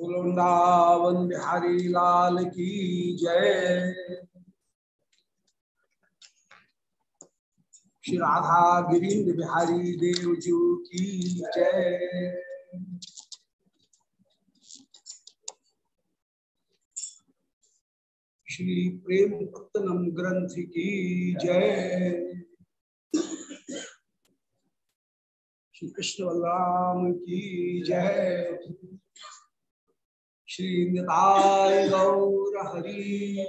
वृंदावन बिहारी लाल की जय। श्री राधा गिरीन्द्र बिहारी देव जी की जय। श्री प्रेम पत्तनम ग्रंथ की जय। श्री कृष्ण बलराम की जय। श्री निताय गौर हरि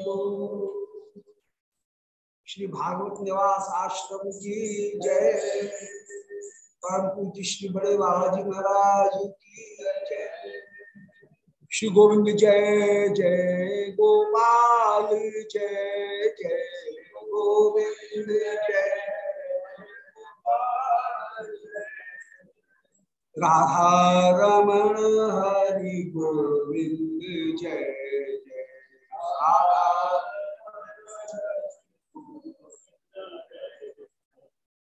श्री भागवत निवास आश्रम की जय। परम पूज्य श्री बड़े बाबा जी महाराज की जय। श्री गोविंद जय जय गोपाल जय जय गोविंद जय। राधा रमण हरि गोविंद जय जय। राधा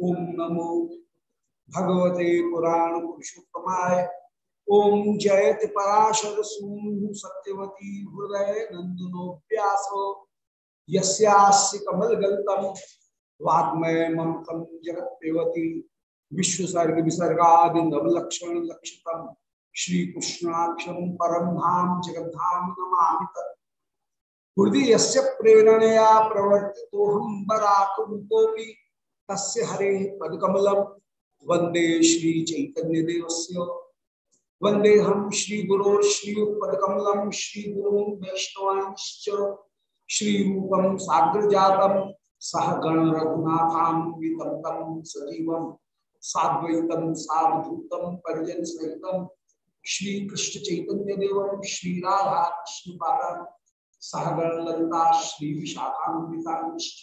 ओम नमो भगवते पुराण पुरुषोत्तमाय। ओम जयति पराशर सूनु सत्यवती हृदय नंदनो व्यासो। यस्यास्य कमल गल्तम वाग्मय ममतम जगत पेवती विश्वसर्ग विसर्गा नवलक्षण लक्षितम। परम धाम जगद्धाम तत्। हृदय यस्य प्रेरणया प्रवर्तितोहम बराकुंकोपि तस्य हरे पदकमलम वंदे श्री चैतन्य देवस्य वंदे हम श्री गुरो श्री पदकमलम श्री गुरु वैष्णवांश्च। श्री रूपम साग्र जातम सह गण रघुनाथान्वितम तम सजीवम साद्वैतम सावधूतम परिजन सहितम श्री कृष्ण चैतन्य देवम श्री राधा कृष्ण पादम सहगण ललिता, श्री विशाखान्विताश्च।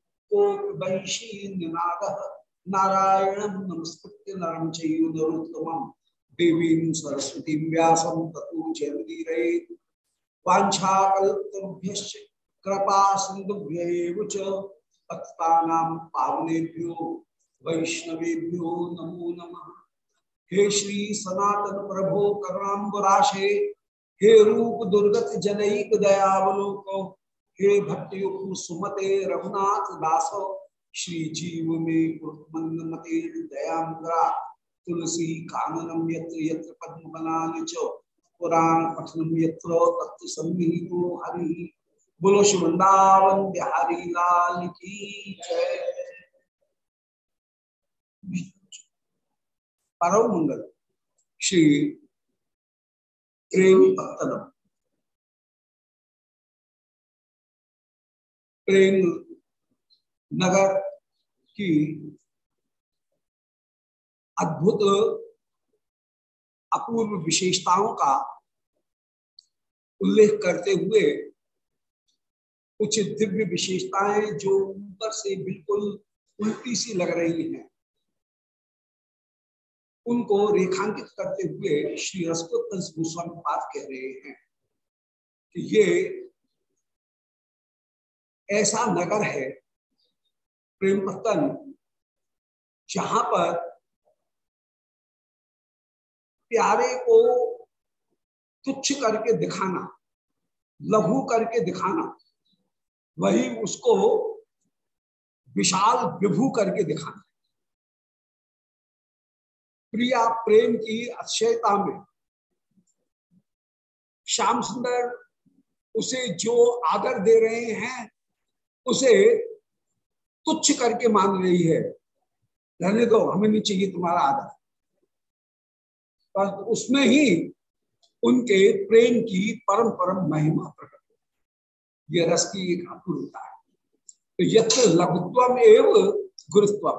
नारायणं नमस्कृत्य नरं चैव नरोत्तमं। देवीं सरस्वतीं कृपा सिन्धुभ्यैव च। पावनेभ्यो वैष्णवेभ्यो नमो नम। हे श्री सनातन प्रभो करुणाम्बराशे, हे रूप दुर्गत जनईक दयावलोको हे भक्तियुक्त सुमते रघुनाथ दास, श्री जीव में मते दयामुद्रा, तुलसी काननम यत्र यत्र पठनम हरि। बोलो बिहारी लाल की जय। परम मंगल श्री प्रेम पत्तनम प्रेम नगर की अद्भुत अपूर्व विशेषताओं का उल्लेख करते हुए कुछ दिव्य विशेषताएँ जो ऊपर से बिल्कुल उल्टी सी लग रही हैं, उनको रेखांकित करते हुए श्री रसोत्तर गोस्वामी पाद कह रहे हैं कि ये ऐसा नगर है प्रेम पतन जहाँ पर प्यारे को तुच्छ करके दिखाना, लघु करके दिखाना, वही उसको विशाल विभू करके दिखाना। प्रिया प्रेम की अक्षयता में श्याम सुंदर उसे जो आदर दे रहे हैं उसे तुच्छ करके मान रही है। रहने दो, हमें नहीं चाहिए तुम्हारा आदर। पर उसमें ही उनके प्रेम की परम परम महिमा प्रकट हो। ये रस की एक अपूर्णता है। तो यत्र लघुत्व एवं गुरुत्व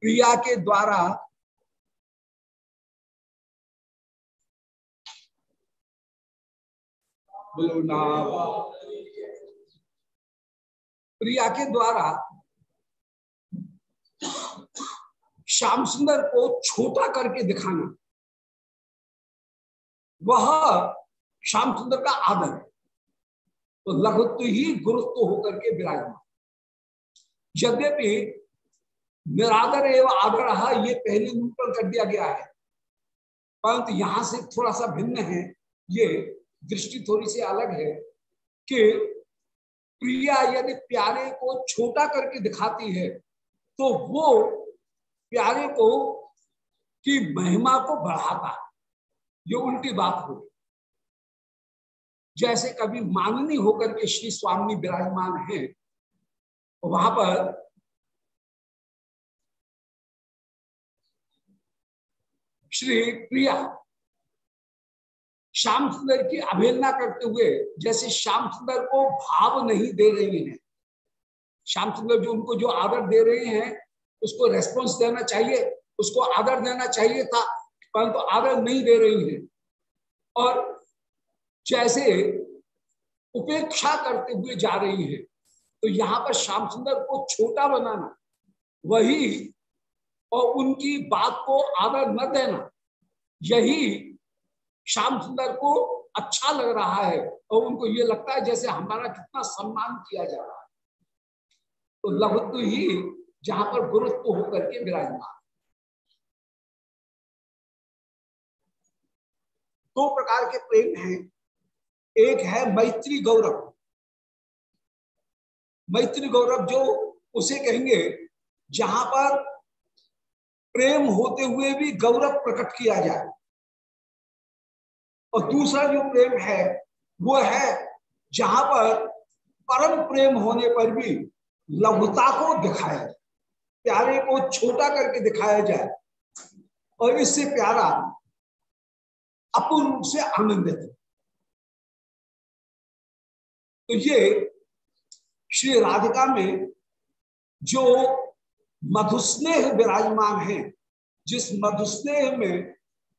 प्रिया के द्वारा प्रिया के द्वारा श्याम सुंदर को छोटा करके दिखाना। वह श्याम सुंदर का आदर है तो लघुत्व ही गुरुत्व होकर के विराजमान। यद्यपि निरादर एवं आदर ये पहले निरूपण कर दिया गया है। परंतु यहाँ से थोड़ा सा भिन्न है, ये दृष्टि थोड़ी सी अलग है कि प्रिया यदि प्यारे को छोटा करके दिखाती है तो वो प्यारे को की महिमा को बढ़ाता है। ये उल्टी बात हो जैसे कभी माननी होकर के श्री स्वामी विराजमान है वहाँ पर श्री प्रिया श्याम सुंदर की अवहेलना करते हुए जैसे श्याम सुंदर को भाव नहीं दे रही हैं। श्याम सुंदर जो उनको जो आदर दे रहे हैं, उसको रेस्पॉन्स देना चाहिए, उसको आदर देना चाहिए था, परंतु तो आदर नहीं दे रही है। और जैसे उपेक्षा करते हुए जा रही है तो यहाँ पर श्याम सुंदर को छोटा बनाना, वही और उनकी बात को आदर न देना, यही श्याम सुंदर को अच्छा लग रहा है और उनको ये लगता है जैसे हमारा कितना सम्मान किया जा रहा है। तो लघुत्व ही जहाँ पर गुरुत्व होकर के विराजमान। दो प्रकार के प्रेम हैं। एक है मैत्री गौरव। मैत्री गौरव जो उसे कहेंगे, जहाँ पर प्रेम होते हुए भी गौरव प्रकट किया जाए। और दूसरा जो प्रेम है, वो है जहाँ पर परम प्रेम होने पर भी लघुता को दिखाया जाए, प्यारे को छोटा करके दिखाया जाए, और इससे प्यारा अपूर्ण रूप से आनंदित है। तो ये श्री राधिका में जो मधुस्नेह विराजमान है, जिस मधुस्नेह में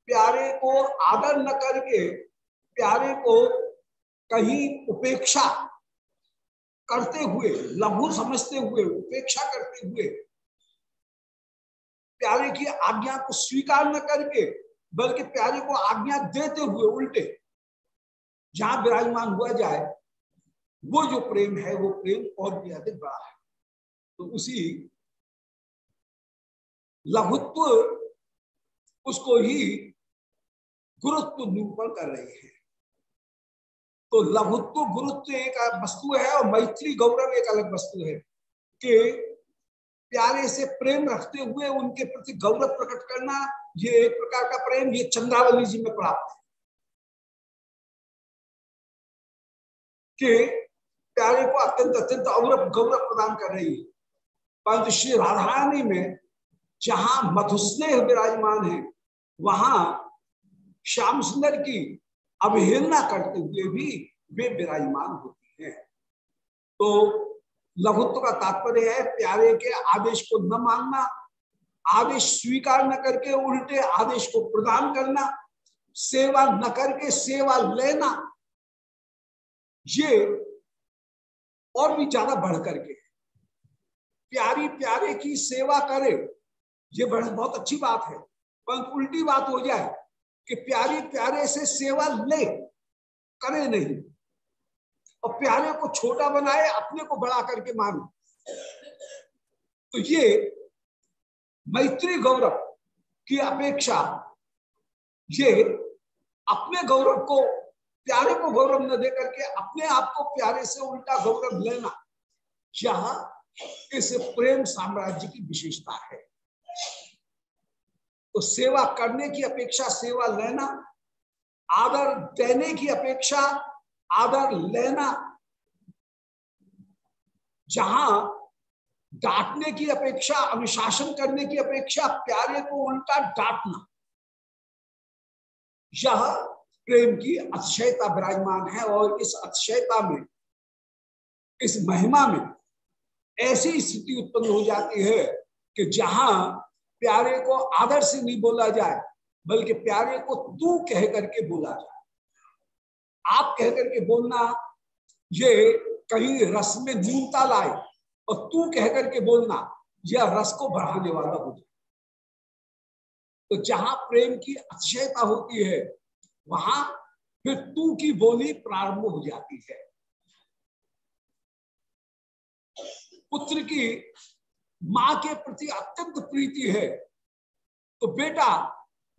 प्यारे को आदर न करके, प्यारे को कहीं उपेक्षा करते हुए, लघु समझते हुए, उपेक्षा करते हुए, प्यारे की आज्ञा को स्वीकार न करके, बल्कि प्यारे को आज्ञा देते हुए उल्टे, जहाँ विराजमान हुआ जाए, वो जो प्रेम है, वो प्रेम और भी अधिक बड़ा है। तो उसी लघुत्व, उसको ही गुरुत्व निरूपण कर रहे हैं। तो लघुत्व, गुरुत्व एक वस्तु है और मैत्री, गौरव एक अलग वस्तु है कि प्यारे से प्रेम रखते हुए उनके प्रति गौरव प्रकट करना ये एक प्रकार का प्रेम, ये चंद्रावली जी में प्राप्त है। कि प्यारे को अत्यंत अत्यंत गौरव गौरव प्रदान कर रही है। परंतु श्री राधारानी में जहाँ मधुस्नेह विराजमान है, वहाँ श्याम सुंदर की अवहेलना करते हुए भी वे विराजमान होती है। तो लघुत्व का तात्पर्य है, प्यारे के आदेश को न मानना, आदेश स्वीकार न करके उल्टे आदेश को प्रदान करना, सेवा न करके सेवा लेना, ये और भी ज़्यादा बढ़ करके प्यारी प्यारे की सेवा करे, ये बहुत अच्छी बात है, परंतु उल्टी बात हो जाए कि प्यारी प्यारे से सेवा ले, करे नहीं। और प्यारे को छोटा बनाए, अपने को बड़ा करके माने तो ये मैत्री गौरव की अपेक्षा, ये अपने गौरव को, प्यारे को गौरव न दे करके अपने आप को प्यारे से उल्टा गौरव लेना, यह इस प्रेम साम्राज्य की विशेषता है। तो सेवा करने की अपेक्षा, सेवा लेना, आदर देने की अपेक्षा, आदर लेना, जहाँ डांटने की अपेक्षा, अनुशासन करने की अपेक्षा, प्यारे को उल्टा डांटना, यह प्रेम की अक्षयता विराजमान है। और इस अतिशयता में, इस महिमा में ऐसी स्थिति उत्पन्न हो जाती है कि जहाँ प्यारे को आदर से नहीं बोला जाए, बल्कि प्यारे को तू कह करके बोला जाए। आप कह करके बोलना, ये कहीं रस में न्यूनता लाए, और तू कह करके बोलना यह रस को बढ़ाने वाला हो जाए। तो जहाँ प्रेम की अक्षयता होती है, वहाँ फिर तू की बोली प्रारंभ हो जाती है। पुत्र की माँ के प्रति अत्यंत प्रीति है। तो बेटा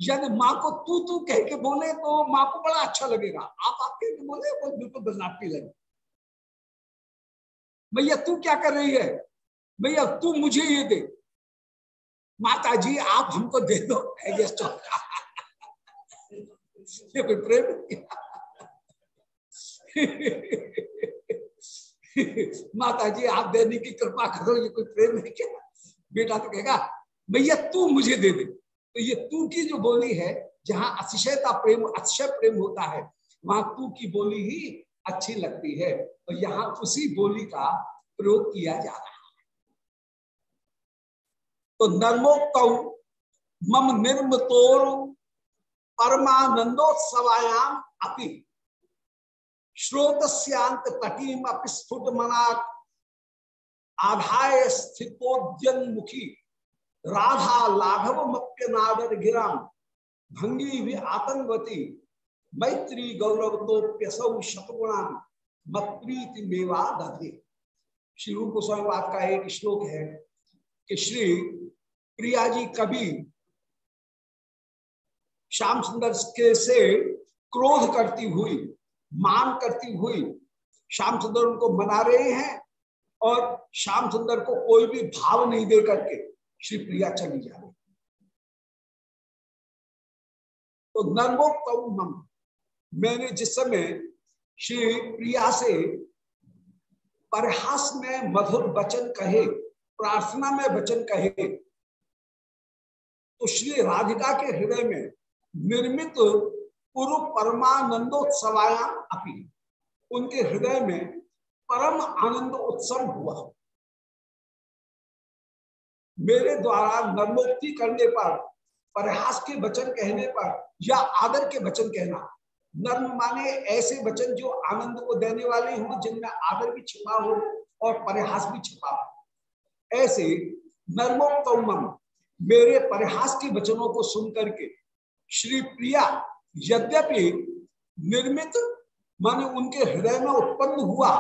यदि माँ को तू तू कह के बोले तो माँ को बड़ा अच्छा लगेगा। आप आप कह के बोले, वो बिल्कुल बदनाटी लगे भैया, तू क्या कर रही है? भैया, तू मुझे ये दे। माता जी आप हमको दे दो। ये कोई प्रेम माता जी आप देने की कृपा करो, ये कोई प्रेम है क्या? बेटा तो कहेगा, भैया, तू मुझे दे दे। तो ये तू की जो बोली है, जहाँ अतिशयता प्रेम, अतिशय प्रेम होता है, वहाँ तू की बोली ही अच्छी लगती है। और यहाँ उसी बोली का प्रयोग किया जा रहा है। तो नर्मोक्त मम निर्मतोर परमानंदोत्सवायाम अपि। श्रोतस्यांत तटीम अपि स्फुट मना आधाय स्थितोद्यन मुखी राधा लाघव मप्य नादर गिराम भंगी भी आतंकवती मैत्री गौरव तो प्यसौ शतगुणाम मत्प्रीति मेवा दधे श्री रूप गोस्वामीवाद का एक श्लोक है कि श्री प्रिया जी कभी श्याम सुंदर के से क्रोध करती हुई मान करती हुई श्याम सुंदर उनको मना रहे हैं और श्याम सुंदर को कोई भी भाव नहीं दे करके श्री प्रिया चली जा रही। तो नर्मोक्तम मैंने जिस समय श्री प्रिया से परहास में मधुर वचन कहे, प्रार्थना में वचन कहे तो श्री राधिका के हृदय में निर्मित पूर्व परमानंदोत्सवाया अपी। उनके हृदय में परम आनंद उत्सव हुआ। मेरे द्वारा नर्मोक्ति करने पर, परहास के वचन कहने पर, या आदर के वचन कहना, नर्म माने ऐसे वचन जो आनंद को देने वाले हों, जिनमें आदर भी छिपा हो और परिहास भी छिपा हो। ऐसे नर्मोत्तम मेरे परिहास के वचनों को सुन करके श्री प्रिया यद्यपि निर्मित माने उनके हृदय में उत्पन्न हुआ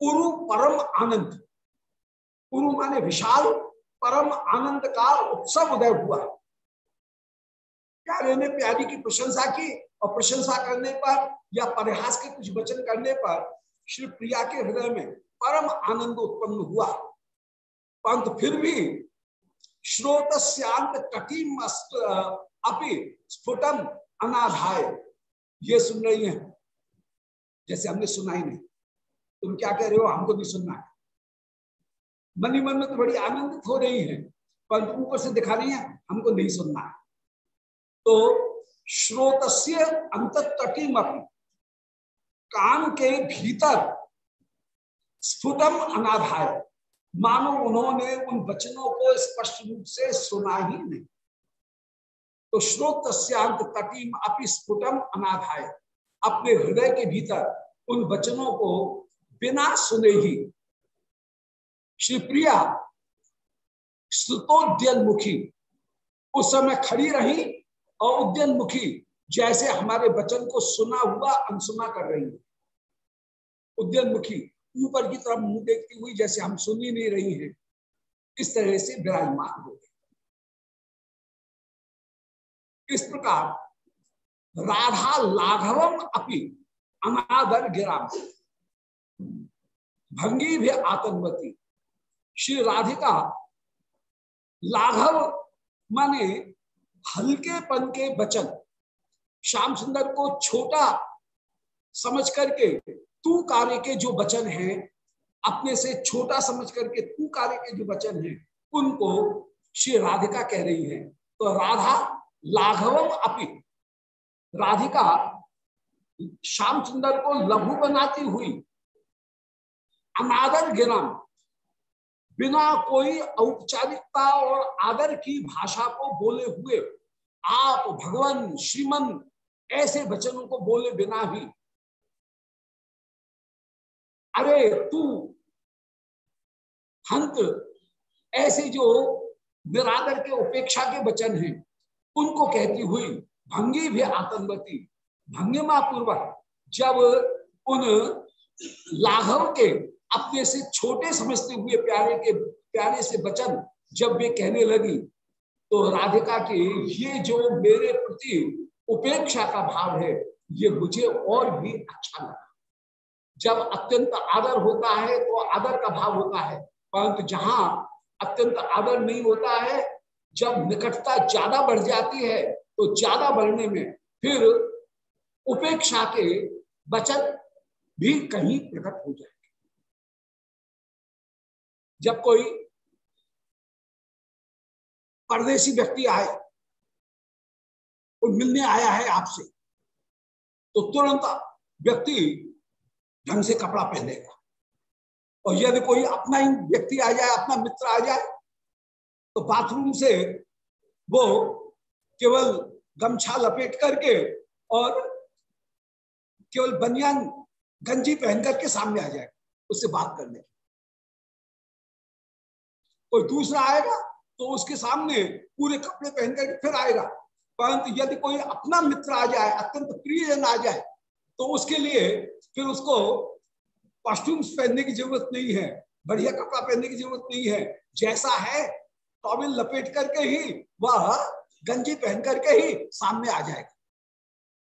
पुरु परम आनंद। पुरु माने विशाल परम आनंद का उत्सव उदय हुआ। प्यारे ने प्यारी की प्रशंसा की और प्रशंसा करने पर या परिहास के कुछ वचन करने पर श्री प्रिया के हृदय में परम आनंद उत्पन्न हुआ। परंतु फिर भी श्रोत श्यांत कटिम अपि स्फुटम अनाधाय। ये सुन रही है। जैसे हमने सुना ही नहीं। तुम क्या कह रहे हो? हमको नहीं सुनना है। मनी मन में तो बड़ी आनंदित हो रही है। परंतु ऊपर से दिखा रही है, हमको नहीं सुनना है। तो श्रोतस्य अंत तटीम कान के भीतर स्फुटम अनाधाय। मानो उन्होंने उन वचनों को स्पष्ट रूप से सुना ही नहीं। तो श्रोत तटीम अपि स्फुटम अनाधाय। अपने हृदय के भीतर उन वचनों को बिना सुने ही श्री प्रिया स्तुतोद्यन मुखी उस समय खड़ी रही और उद्यन मुखी जैसे हमारे वचन को सुना हुआ अनसुना कर रही है। उद्यन मुखी ऊपर की तरफ़ मुँह देखती हुई जैसे हम सुन ही नहीं रही हैं। इस तरह से विराजमान हो गए। इस प्रकार राधा लाघवम अपनी अनादर गिरा। भंगी भी आतंकवती। श्री राधिका, लाघव माने हल्के पन के वचन श्याम सुंदर को छोटा समझ करके तू कार्य के जो वचन है, अपने से छोटा समझ करके तू कार्य के जो वचन है, उनको श्री राधिका कह रही है। तो राधा लाघवम अपी। राधिका श्याम सुंदर को लघु बनाती हुई अनादर गिरम, बिना कोई औपचारिकता और आदर की भाषा को बोले हुए आप भगवान श्रीमन ऐसे वचनों को बोले बिना ही। अरे तू हंत, ऐसे जो निरादर के उपेक्षा के वचन हैं उनको कहती हुई, भंगी भी आतंकवती भंगिमा पूर्वक जब उन लाघव के अपने से छोटे समझते हुए प्यारे के, प्यारे से वचन जब वे कहने लगी तो राधिका के, ये जो मेरे प्रति उपेक्षा का भाव है, ये मुझे और भी अच्छा लगा। जब अत्यंत आदर होता है तो आदर का भाव होता है, परंतु जहाँ अत्यंत आदर नहीं होता है जब निकटता ज़्यादा बढ़ जाती है तो ज़्यादा बढ़ने में फिर उपेक्षा के वचन भी कहीं प्रकट हो जाए जब कोई परदेशी व्यक्ति आए और मिलने आया है आपसे तो तुरंत व्यक्ति ढंग से कपड़ा पहनेगा। और यदि कोई अपना ही व्यक्ति आ जाए, अपना मित्र आ जाए तो बाथरूम से वो केवल गमछा लपेट करके और केवल बनियान गंजी पहन करके सामने आ जाए, उससे बात करने की। कोई दूसरा आएगा तो उसके सामने पूरे कपड़े पहन करके फिर आएगा। परंतु यदि कोई अपना मित्र आ जाए, अत्यंत प्रिय जन आ जाए तो उसके लिए फिर उसको कॉस्ट्यूम्स पहनने की ज़रूरत नहीं है, बढ़िया कपड़ा पहनने की ज़रूरत नहीं है, जैसा है टॉवेल लपेट करके ही वह गंजी पहन करके ही सामने आ जाएगा।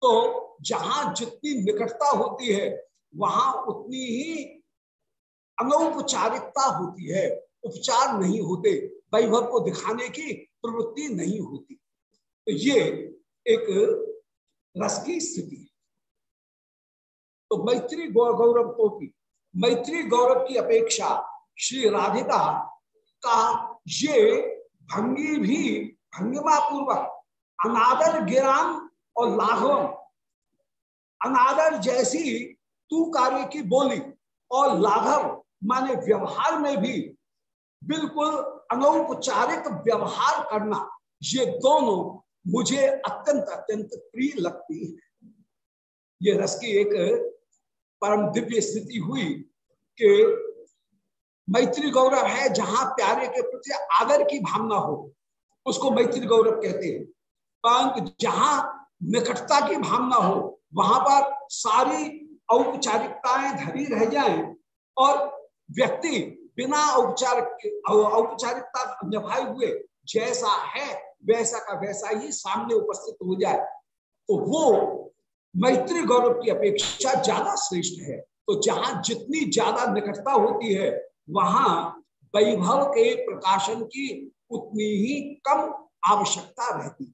तो जहाँ जितनी निकटता होती है, वहाँ उतनी ही अनौपचारिकता होती है। उपचार नहीं होते, वैभव को दिखाने की प्रवृत्ति नहीं होती। तो ये एक रस की स्थिति है। तो मैत्री गौरव को भी, मैत्री गौरव की अपेक्षा श्री राधिका का ये भंगी भी भंगिमा पूर्वक अनादर गिराम और लाघवम। अनादर जैसी तू कार्य की बोली और लाघव माने व्यवहार में भी बिल्कुल अनौपचारिक व्यवहार करना, ये दोनों मुझे अत्यंत अत्यंत प्रिय लगती है। ये रस की एक परम दिव्य स्थिति हुई कि मैत्री गौरव है जहाँ प्यारे के प्रति आदर की भावना हो, उसको मैत्री गौरव कहते हैं। परंतु जहाँ निकटता की भावना हो, वहाँ पर सारी औपचारिकताएँ धरी रह जाएँ और व्यक्ति बिना औपचार औपचारिकता निभाए हुए जैसा है, वैसा का वैसा ही सामने उपस्थित हो जाए तो वो मैत्री गौरव की अपेक्षा ज़्यादा श्रेष्ठ है। तो जहाँ जितनी ज़्यादा निकटता होती है वहाँ वैभव के प्रकाशन की उतनी ही कम आवश्यकता रहती है।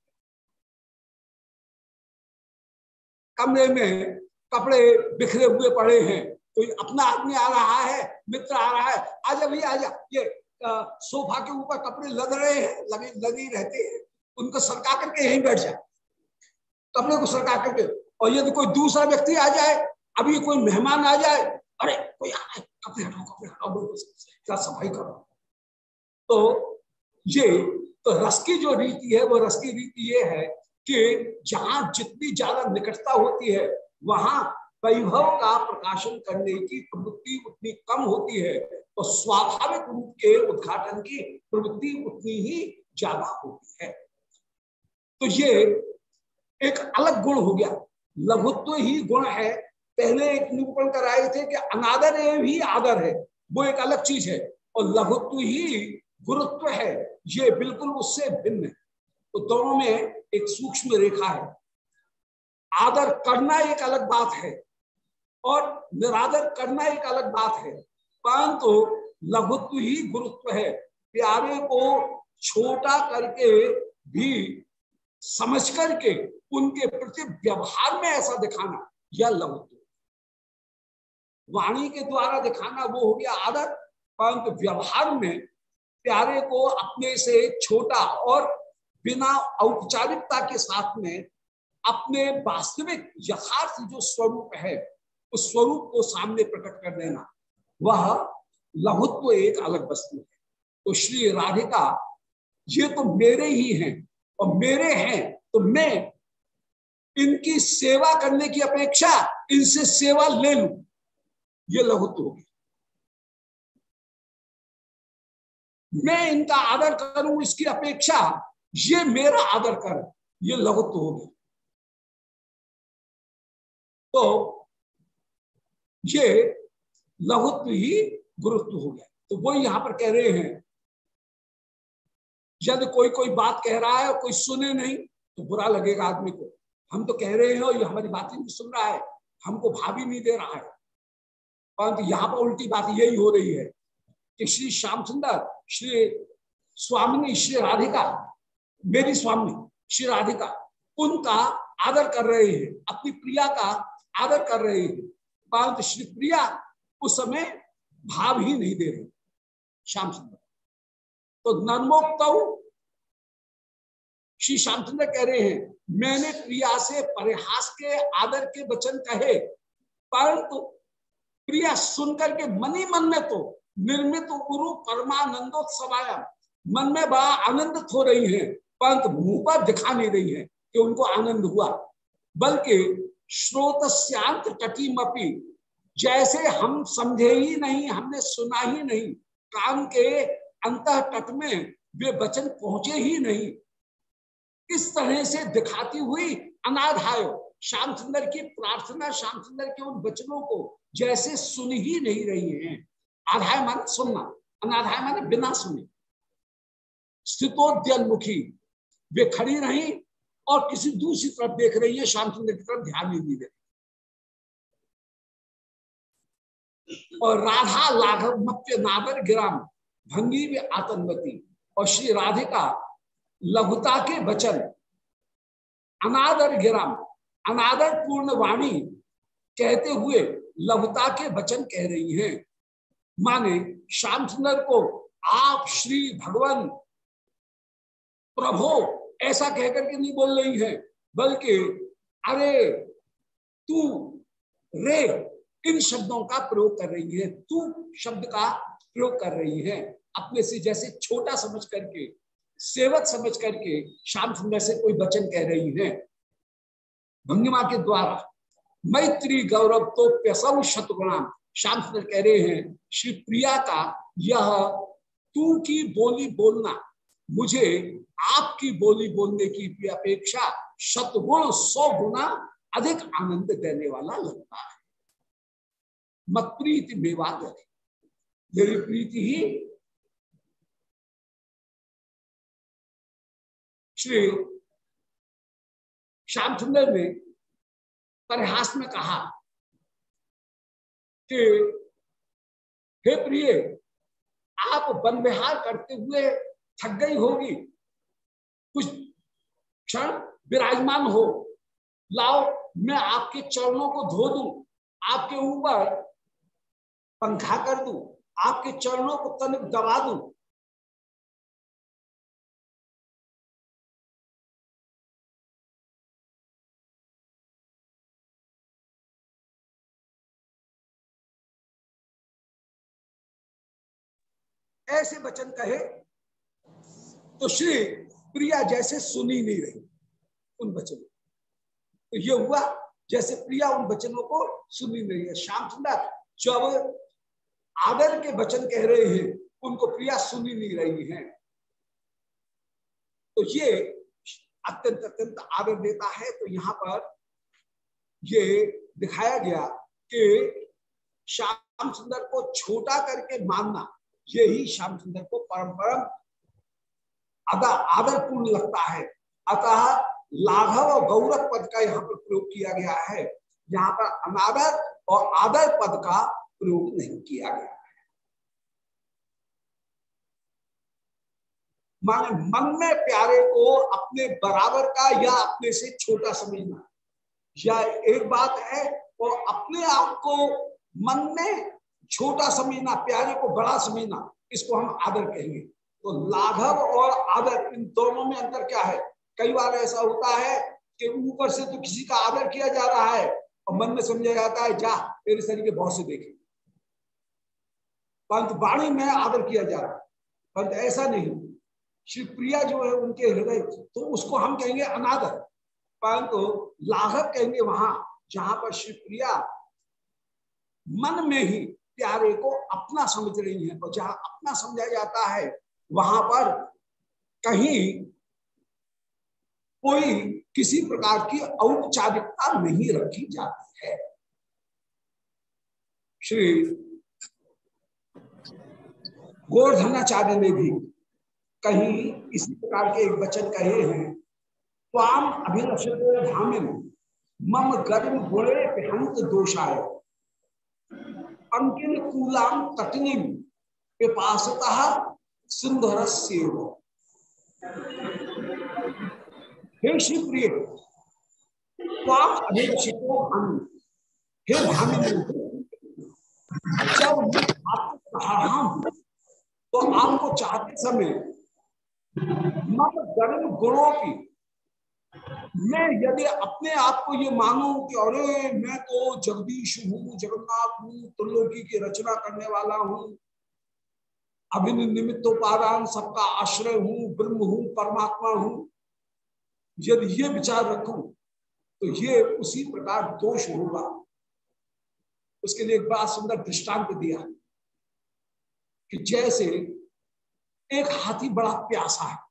कमरे में कपड़े बिखरे हुए पड़े हैं कोई अपना आदमी आ रहा है मित्र आ रहा है आजा भैया आजा। ये आ, सोफा के ऊपर कपड़े लग रहे हैं लगे लगे रहते हैं। उनको सरका करके यहीं बैठ जाए। कपड़े को सरका करके और यदि कोई दूसरा व्यक्ति आ जाए अभी कोई मेहमान आ जाए अरे, कोई आ रहा है कपड़े हटाओ कपड़े हटाओ क्या सफ़ाई करो? तो ये तो रस की जो रीति है, वो रस की रीति ये है कि जहाँ जितनी ज़्यादा निकटता होती है, वहाँ वैभव का प्रकाशन करने की प्रवृत्ति उतनी कम होती है तो स्वाभाविक रूप के उद्घाटन की प्रवृत्ति उतनी ही ज़्यादा होती है। तो ये एक अलग गुण हो गया। लघुत्व ही गुण है पहले एक निरूपण कराए थे कि अनादर भी आदर है। वो एक अलग चीज़ है। और लघुत्व ही गुरुत्व है। ये बिल्कुल उससे भिन्न है। तो दोनों में एक सूक्ष्म रेखा है। आदर करना एक अलग बात है और निरादर करना एक अलग बात है। परंतु तो लघुत्व ही गुरुत्व है। प्यारे को छोटा करके भी समझ करके उनके प्रति व्यवहार में ऐसा दिखाना यह लघुत्व वाणी के द्वारा दिखाना वो हो गया आदर, परंतु व्यवहार में प्यारे को अपने से छोटा और बिना औपचारिकता के साथ में अपने वास्तविक यथार्थ जो स्वरूप है, उस स्वरूप को सामने प्रकट कर देना। वह लघुत्व एक अलग वस्तु है। तो श्री राधिका, ये तो मेरे ही हैं और मेरे हैं तो मैं इनकी सेवा करने की अपेक्षा इनसे सेवा ले लू। ये लघुत्व होगी मैं इनका आदर करूँ, इसकी अपेक्षा ये मेरा आदर कर, ये लघुत्व होगी तो ये लघुत्व ही गुरुत्व हो गया। तो वो यहाँ पर कह रहे हैं, यदि कोई कोई बात कह रहा है और कोई सुने नहीं तो बुरा लगेगा आदमी को। हम तो कह रहे हैं और ये हमारी बातें नहीं सुन रहा है, हमको भाभी नहीं दे रहा है। परंतु यहाँ पर उल्टी बात यही हो रही है कि श्री श्याम सुंदर श्री स्वामिनी, श्री राधिका, मेरी स्वामी, श्री राधिका, उनका आदर कर रहे हैं, अपनी प्रिया का आदर कर रहे हैं। परंतु श्री प्रिया उस समय भाव ही नहीं दे रहे श्याम सुंदर तो नर्मोक्त, श्री श्यामचंद्र कह रहे हैं, मैंने प्रिया से परिहास के, आदर के वचन कहे, परंतु प्रिया सुनकर के मनी मन में तो निर्मित गुरु परमानंदोत्सवाया मन में बड़ा आनंदित हो रही है, परंतु मुँह पर दिखा नहीं रही है कि उनको आनंद हुआ। बल्कि श्रोत कटीमपी, जैसे हम समझे ही नहीं, हमने सुना ही नहीं कान के अंत तट में वे वचन पहुँचे ही नहीं। इस तरह से दिखाती हुई अनाधाय, श्याम सुंदर की प्रार्थना, श्याम सुंदर के उन वचनों को जैसे सुन ही नहीं रही हैं। आधाय माने सुनना अनाधाय माने बिना सुने। स्थितोद्यलमुखी, वे खड़ी रही और किसी दूसरी तरफ़ देख रही है सुंदर की तरफ़ ध्यान नहीं दे रही। और राधा लाघव मत्य नादर गिराम, भंगी भी आतंकवती। और श्री राधिका लघुता के वचन, अनादर गिराम अनादर पूर्ण वाणी कहते हुए लघुता के वचन कह रही हैं। माने श्याम सुंदर को आप श्री भगवान प्रभो ऐसा कहकर के नहीं बोल रही है, बल्कि अरे तू रे इन शब्दों का प्रयोग कर रही है, तू शब्द का प्रयोग कर रही है। अपने से जैसे छोटा समझ करके, सेवक समझ करके श्याम सुंदर से कोई वचन कह रही है। भंगिमा के द्वारा मैत्री गौरव तो प्यसव शतगुणाम श्याम सुंदर कह रहे हैं, श्री प्रिया का यह, तू की बोली बोलना, मुझे आपकी बोली बोलने की अपेक्षा शतगुण सौ गुना अधिक आनंद देने वाला लगता है। मत प्रीति मेवाद मेरी प्रीति ही श्री श्यामचंद्र ने परिहास में कहा कि, हे प्रिय, आप वन विहार करते हुए थक गई होगी। कुछ क्षण विराजमान हो। लाओ, मैं आपके चरणों को धो दूँ। आपके ऊपर पंखा कर दूँ। आपके चरणों को तनिक दबा दूँ। ऐसे वचन कहे तो श्री प्रिया जैसे सुनी नहीं रही उन वचनों तो ये हुआ, जैसे प्रिया उन वचनों को सुनी नहीं है श्याम सुंदर, जब आदर के वचन कह रहे हैं, उनको प्रिया सुनी नहीं रही है। तो ये अत्यंत अत्यंत आदर देता है। तो यहाँ पर ये दिखाया गया कि श्याम सुंदर को छोटा करके मानना यही श्याम सुंदर को परम परम आदर पूर्ण लगता है। अतः लाघव और गौरव पद का यहाँ पर प्रयोग किया गया है। यहाँ पर अनादर और आदर पद का प्रयोग नहीं किया गया माने मन में प्यारे को अपने बराबर का या अपने से छोटा समझना। या एक बात है और अपने आप को मन में छोटा समझना प्यारे को बड़ा समझना इसको हम आदर कहेंगे। तो लाघव और आदर, इन दोनों में अंतर क्या है? कई बार ऐसा होता है कि ऊपर से तो किसी का आदर किया जा रहा है और मन में समझा जाता है, जा, तेरे शरीर के बहुत से देखे। परंतु वाणी में आदर किया जा रहा है। परंतु ऐसा नहीं श्री प्रिया जो है, उनके हृदय तो उसको हम कहेंगे अनादर। परंतु लाघव कहेंगे वहाँ, जहाँ पर श्री प्रिया मन में ही प्यारे को अपना समझ रही है। और जहाँ अपना समझा जाता है, वहाँ पर कहीं कोई किसी प्रकार की औपचारिकता नहीं रखी जाती है। श्री गोवर्धनाचार्य ने भी कहीं इसी प्रकार के एक वचन कहे हैं स्वाम अभिलषित धामिन मम गर्म गुणे हंत दोषाय। अंकिन कूलाम तटनीम पिपासता सिंधुर हे शिवप्रिय स्वाम अभिलषितो हे कहा तो आपको चाहते समय मम गर्म गुणों की मैं यदि अपने आप को ये मानू कि अरे, मैं तो जगदीश हूँ, जगन्नाथ हूँ, त्रिलोकी की रचना करने वाला हूँ अभिन निमित्तोपादान सबका आश्रय हूँ, ब्रह्म हूँ, परमात्मा हूँ, यदि ये विचार रखू तो ये उसी प्रकार दोष होगा। उसके लिए एक बड़ा सुंदर दृष्टांत दिया कि जैसे एक हाथी बड़ा प्यासा है।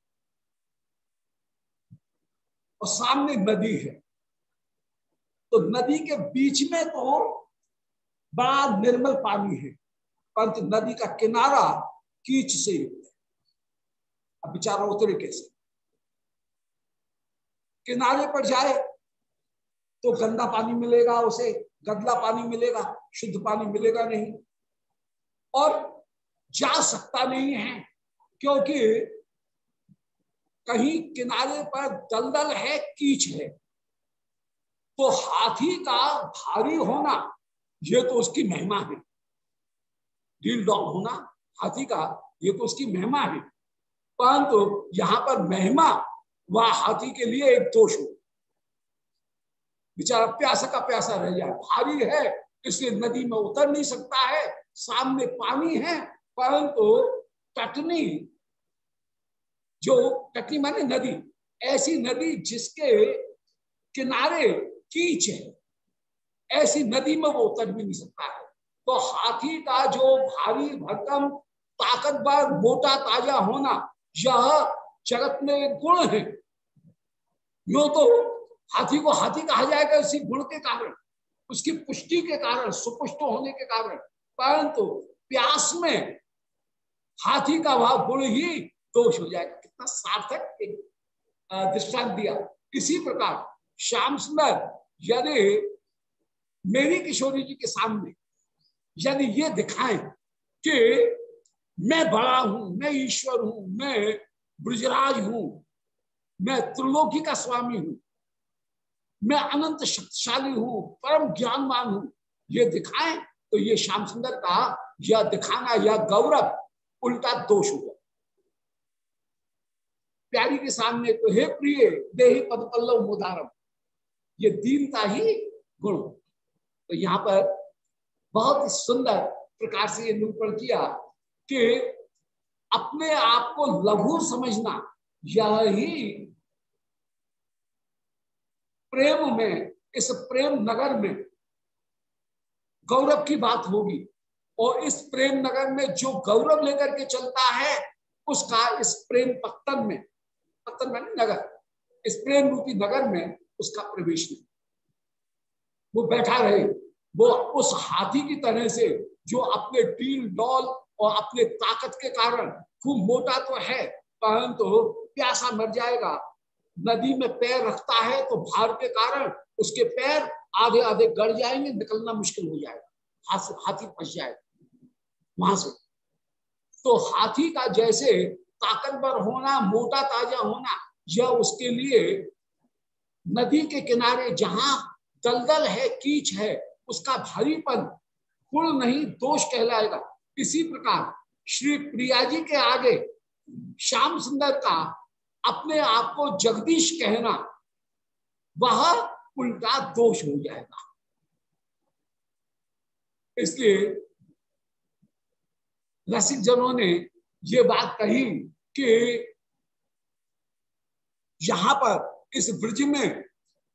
और सामने नदी है। तो नदी के बीच में तो बड़ा निर्मल पानी है, परंतु नदी का किनारा कीच से युक्त है। अब बेचारा उतरे कैसे? किनारे पर जाए तो गंदा पानी मिलेगा उसे गंदा पानी मिलेगा, शुद्ध पानी मिलेगा नहीं। और जा सकता नहीं है, क्योंकि कहीं किनारे पर दलदल है, कीच है। तो हाथी का भारी होना, ये तो उसकी महिमा है। डील डॉग होना, हाथी का, ये तो उसकी महिमा है। परंतु तो यहाँ पर महिमा वह हाथी के लिए एक दोष हो। बेचारा प्यासा का प्यासा रह जाए। भारी है, इसलिए नदी में उतर नहीं सकता है, सामने पानी है, परंतु कटनी जो कटनी माने नदी, ऐसी नदी जिसके किनारे कीच है, ऐसी नदी में वो उतर भी नहीं सकता है। तो हाथी का जो भारी भरकम, ताकतवर, मोटा, ताज़ा होना, यह जगत में गुण है। यो तो हाथी को हाथी कहा जाएगा उसी गुण के कारण, उसकी पुष्टि के कारण, सुपुष्ट होने के कारण। परंतु प्यास में हाथी का वह गुण ही दोष हो जाएगा। कितना सार्थक एक दृष्टांत दिया। इसी प्रकार श्याम सुंदर यदि मेरी किशोरी जी के सामने यदि ये दिखाएँ कि मैं बड़ा हूँ, मैं ईश्वर हूँ, मैं ब्रजराज हूँ, मैं त्रिलोकी का स्वामी हूँ, मैं अनंत शक्तिशाली हूँ, परम ज्ञानवान हूँ। ये दिखाएँ तो ये श्याम सुंदर का यह दिखाना यह गौरव, उल्टा दोष हुआ। प्यारी के सामने तो हे प्रिय, देही पद पल्लव मुदारम। ये दीनता ही गुण। तो यहाँ पर बहुत सुंदर प्रकार से ये निरूपण किया कि अपने आप को लघु समझना, यह ही प्रेम में, इस प्रेम नगर में गौरव की बात होगी। और इस प्रेम नगर में जो गौरव लेकर के चलता है, उसका इस प्रेम पत्तन में पत्तन में नगर। इस प्रेम रूपी नगर में उसका प्रवेश नहीं। वो बैठा रहे। वो उस हाथी की तरह से जो अपने डील, डॉल और अपने ताकत के कारण खूब मोटा तो है, परंतु तो प्यासा मर जाएगा। नदी में पैर रखता है तो भार के कारण उसके पैर आधे आधे गड़ जाएँगे, निकलना मुश्किल हो जाएगा। हाथी फंस जाएगा। वहाँ से। तो हाथी का जैसे ताकतवर होना, मोटा ताज़ा होना, यह उसके लिए नदी के किनारे जहाँ दलदल है, कीच है, उसका भारीपन कुल नहीं दोष कहलाएगा। इसी प्रकार श्री प्रिया जी के आगे श्याम सुंदर का अपने आप को जगदीश कहना, वह उल्टा दोष हो जाएगा। इसलिए रसिक जनों ने ये बात कही कि यहाँ पर इस ब्रज में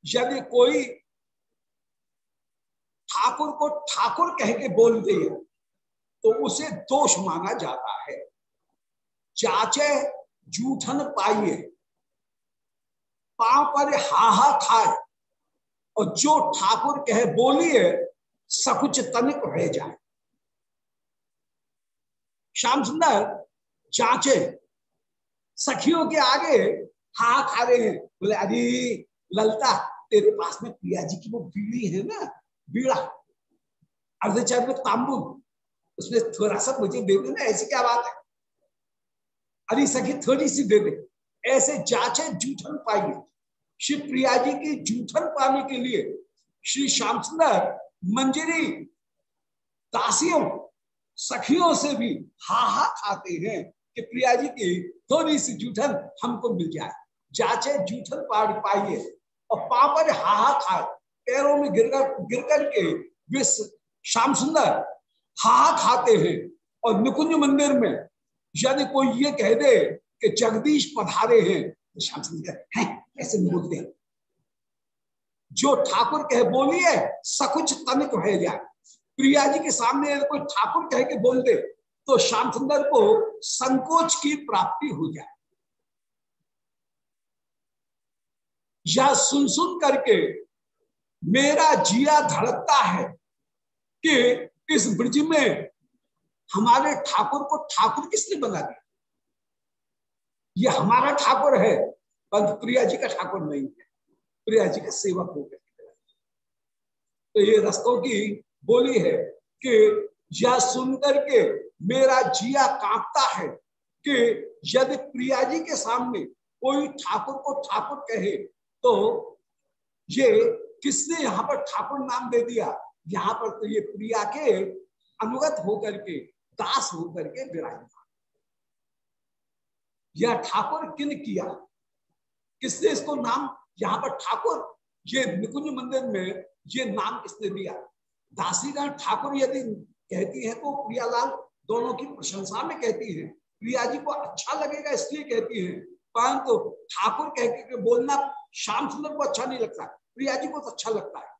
यदि कोई ठाकुर को ठाकुर कह के बोल दे तो उसे दोष माना जाता है। चाचे जूठन पाइए, पाँव पर हाहा खाए, और जो ठाकुर कहे बोलिए सकुच तनिक रह जाए। श्याम सुंदर चाचे, सखियों के आगे हा खा रहे हैं। बोले, अरे, ललता, तेरे पास में प्रिया जी की वो बीड़ी है ना, बीड़ा अर्धचर में तांबुल उसमें थोड़ा सा मुझे दे देना, ऐसी क्या बात है? अरे, सखी, थोड़ी सी दे दे, ऐसे जाचे जूठन पाइए। श्री प्रिया जी की जूठन पाने के लिए श्री श्याम सुंदर, मंजरी, दासियों, सखियों से भी हा हा खाते हैं। कि प्रिया जी की थोड़ी सी जूठन हमको मिल जाए। जाचे जूठन पाड़ पाइए। और पापर हा हा खाए पैरों में गिर गिर करके वे श्याम सुंदर हा हा खाते हैं। और निकुंज मंदिर में यदि कोई ये कह दे कि जगदीश पधारे हैं तो श्याम सुंदर हैं, ऐसे बोलते हैं। जो ठाकुर कह बोलिए सकुच तनिक रह जाए। प्रिया जी के सामने कोई ठाकुर कह के बोल दे तो श्याम सुंदर को संकोच की प्राप्ति हो जाए। या सुन सुन करके मेरा जिया धड़कता है कि इस ब्रिज में हमारे ठाकुर को ठाकुर किसने बना दिया? ये हमारा ठाकुर है पर प्रिया जी का ठाकुर नहीं है। प्रिया जी का सेवक हो गए। तो ये रस्तों की बोली है कि यह सुनकर के मेरा जिया कांपता है कि यदि प्रिया जी के सामने कोई ठाकुर को ठाकुर कहे तो ये किसने यहाँ पर ठाकुर नाम दे दिया? यहाँ पर तो ये प्रिया के अनुगत होकर के, दास होकर के विराजमान। यह ठाकुर किन किया? किसने इसको नाम, यहाँ पर ठाकुर? ये निकुंज मंदिर में ये नाम किसने दिया? दासीगण ठाकुर यदि कहती है तो प्रियालाल दोनों की प्रशंसा में कहती है, प्रिया जी को अच्छा लगेगा इसलिए कहती है। परंतु तो ठाकुर कह के बोलना श्याम सुंदर को अच्छा नहीं लगता, प्रिया जी को तो अच्छा लगता है।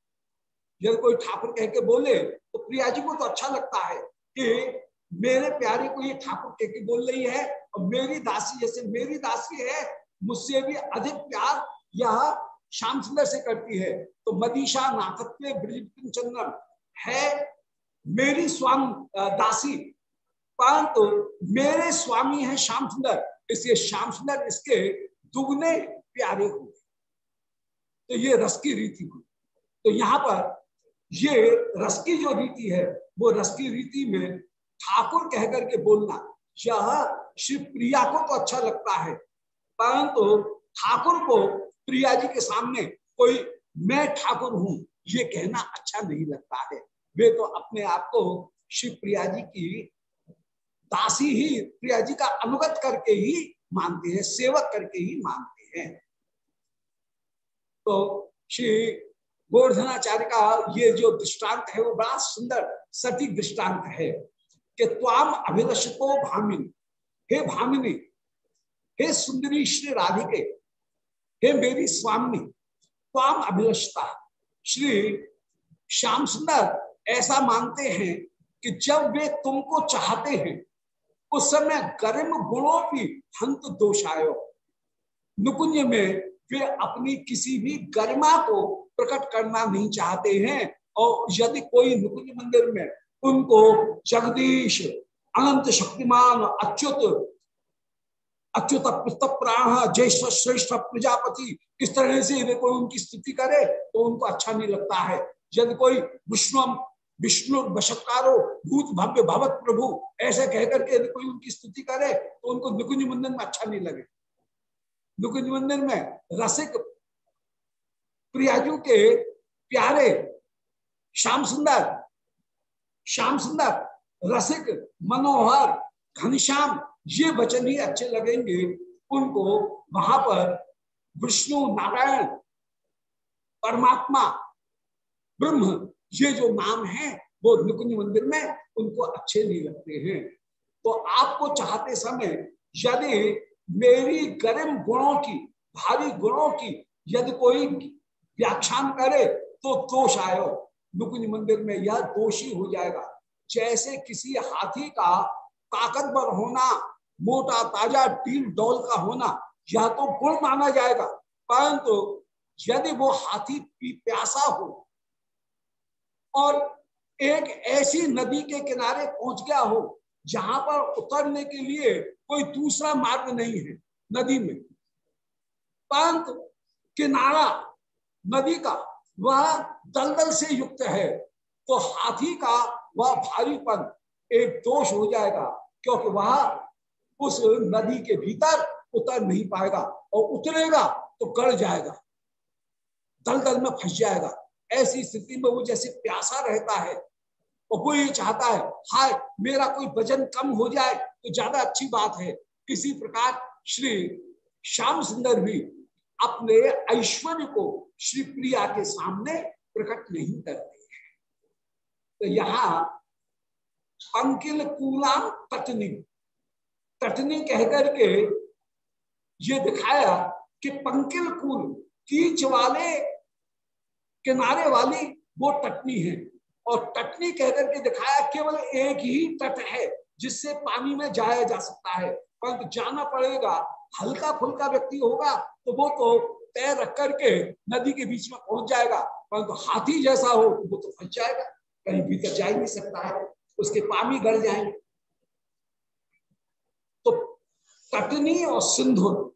यदि कोई ठाकुर कह के बोले तो प्रिया जी को तो अच्छा लगता है कि मेरे प्यारे को ये ठाकुर कह के बोल रही है और मेरी दासी जैसे मेरी दासी है, मुझसे भी अधिक प्यार यह श्याम सुंदर से करती है। तो मदीशा नाथत्व चंद्रम है मेरी स्वामी दासी। परंतु मेरे स्वामी है श्याम सुंदर, इसलिए श्याम सुंदर इसके दुगने प्यारे हुए तो ये रस की रीति हुई। तो यहाँ पर ये रस की जो रीति है, वो रस की रीति में ठाकुर कह करके बोलना, यह श्री प्रिया को तो अच्छा लगता है, परंतु ठाकुर को प्रिया जी के सामने कोई मैं ठाकुर हूँ, ये कहना अच्छा नहीं लगता है। वे तो अपने आप को श्री प्रिया जी की दासी ही प्रिया जी का अनुगत करके ही मानते हैं, सेवक करके ही मानते हैं। तो श्री गोवर्धनाचार्य का ये जो दृष्टांत है, वो बड़ा सुंदर सटीक दृष्टांत है कि त्वाम अभिलषितो भामिनी। हे भामिनी, हे सुंदरी श्री राधिके, हे मेरी स्वामी त्वाम अभिलषता। श्री श्याम सुंदर ऐसा मानते हैं कि जब वे तुमको चाहते हैं उस समय गर्म गुणों की हंत दोषायो। नुकुंज में वे अपनी किसी भी गरिमा को प्रकट करना नहीं चाहते हैं और यदि कोई नुकुंज मंदिर में उनको जगदीश, अनंत शक्तिमान, अच्युत अच्युत प्राण, ज्येष्ठ, श्रेष्ठ प्रजापति किस तरह से यदि कोई उनकी स्तुति करे तो उनको अच्छा नहीं लगता है। यदि कोई विष्णु विष्णु बशत्कारो भूत भव्य भवत प्रभु। ऐसे कहकर के यदि कोई उनकी स्तुति करे तो उनको निकुंज मंदिर में अच्छा नहीं लगे। निकुंज मंदिर में रसिक प्रियाजू के प्यारे श्याम सुंदर श्याम सुंदर, रसिक, मनोहर, घनश्याम, ये वचन ही अच्छे लगेंगे। उनको वहाँ पर विष्णु नारायण, परमात्मा, ब्रह्म ये जो नाम है, वो निकुंज मंदिर में उनको अच्छे नहीं लगते हैं। तो आपको चाहते समय यदि मेरी गर्म गुणों की, भारी गुणों की यदि कोई व्याख्यान करे तो दोष आयो। नुकुंज मंदिर में यह दोषी हो जाएगा। जैसे किसी हाथी का ताकतवर होना, मोटा ताज़ा टील डोल का होना, यह तो गुण माना जाएगा। परंतु यदि वो हाथी प्यासा हो और एक ऐसी नदी के किनारे पहुँच गया हो, जहाँ पर उतरने के लिए कोई दूसरा मार्ग नहीं है नदी में। परंतु किनारा नदी का वह दलदल से युक्त है तो हाथी का वह भारीपन एक दोष हो जाएगा, क्योंकि वह उस नदी के भीतर उतर नहीं पाएगा और उतरेगा तो गड़ जाएगा, दलदल में फंस जाएगा। ऐसी स्थिति में वो जैसे प्यासा रहता है और वो ये चाहता है, हाय, मेरा कोई वज़न कम हो जाए तो ज़्यादा अच्छी बात है। किसी प्रकार श्री श्याम सुंदर भी अपने ऐश्वर्य को श्री प्रिया के सामने प्रकट नहीं करते हैं। तो यहाँ पंकिल कूलाम तटनी तटनी कहकर के ये दिखाया कि पंकिल कूल, कीच वाले किनारे वाली वो टटनी है। और टटनी कहकर के दिखाया केवल एक ही तट है, जिससे पानी में जाया जा सकता है। परंतु जाना पड़ेगा हल्का फुल्का व्यक्ति होगा तो वो तो पैर रख करके नदी के बीच में पहुँच जाएगा। परंतु हाथी जैसा हो, वो तो फंस जाएगा। कहीं भीतर जा ही नहीं सकता है। उसके पानी गड़ जाएँगे। तो तटनी और सिंधु,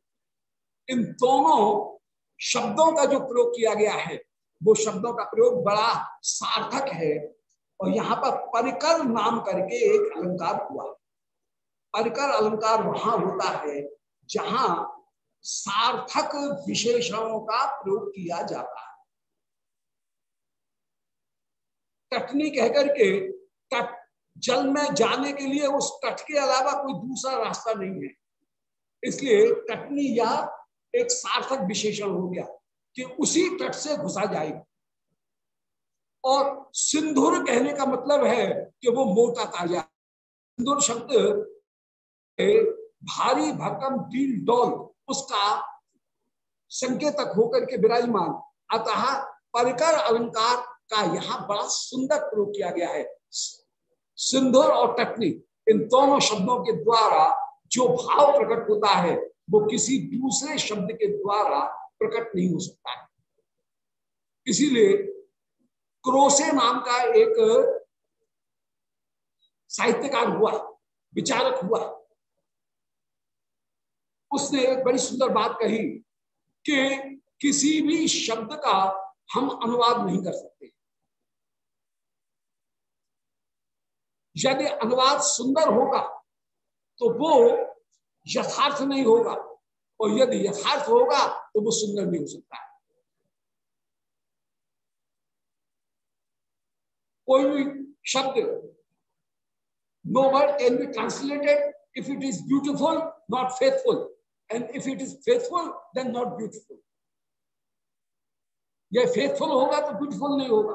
इन दोनों शब्दों का जो प्रयोग किया गया है वो शब्दों का प्रयोग बड़ा सार्थक है। और यहाँ पर परिकर नाम करके एक अलंकार हुआ। परिकर अलंकार वहाँ होता है जहाँ सार्थक विशेषणों का प्रयोग किया जाता है। तटनी कहकर के तट, जल में जाने के लिए उस तट के अलावा कोई दूसरा रास्ता नहीं है। इसलिए तटनी यह एक सार्थक विशेषण हो गया। कि उसी तट से घुसा जाएगी। और सिंधुर कहने का मतलब है कि वो मोटा ताज़ा। सिंधुर शब्द भारी भरकम डील डोल, उसका संकेतक होकर के विराजमान। अतः परिकर अलंकार का यहाँ बड़ा सुंदर प्रयोग किया गया है। सिंधुर और टटनी, इन दोनों शब्दों के द्वारा जो भाव प्रकट होता है, वो किसी दूसरे शब्द के द्वारा प्रकट नहीं हो सकता। है इसीलिए क्रोसे नाम का एक साहित्यकार हुआ, विचारक हुआ। उसने एक बड़ी सुंदर बात कही कि किसी भी शब्द का हम अनुवाद नहीं कर सकते। यदि अनुवाद सुंदर होगा तो वो यथार्थ नहीं होगा। और यदि यथार्थ होगा तो वो सुंदर नहीं हो सकता है। कोई भी शब्द no word can be translated if it is beautiful not faithful and if it is faithful then not beautiful ये फेथफुल होगा तो ब्यूटिफुल नहीं होगा।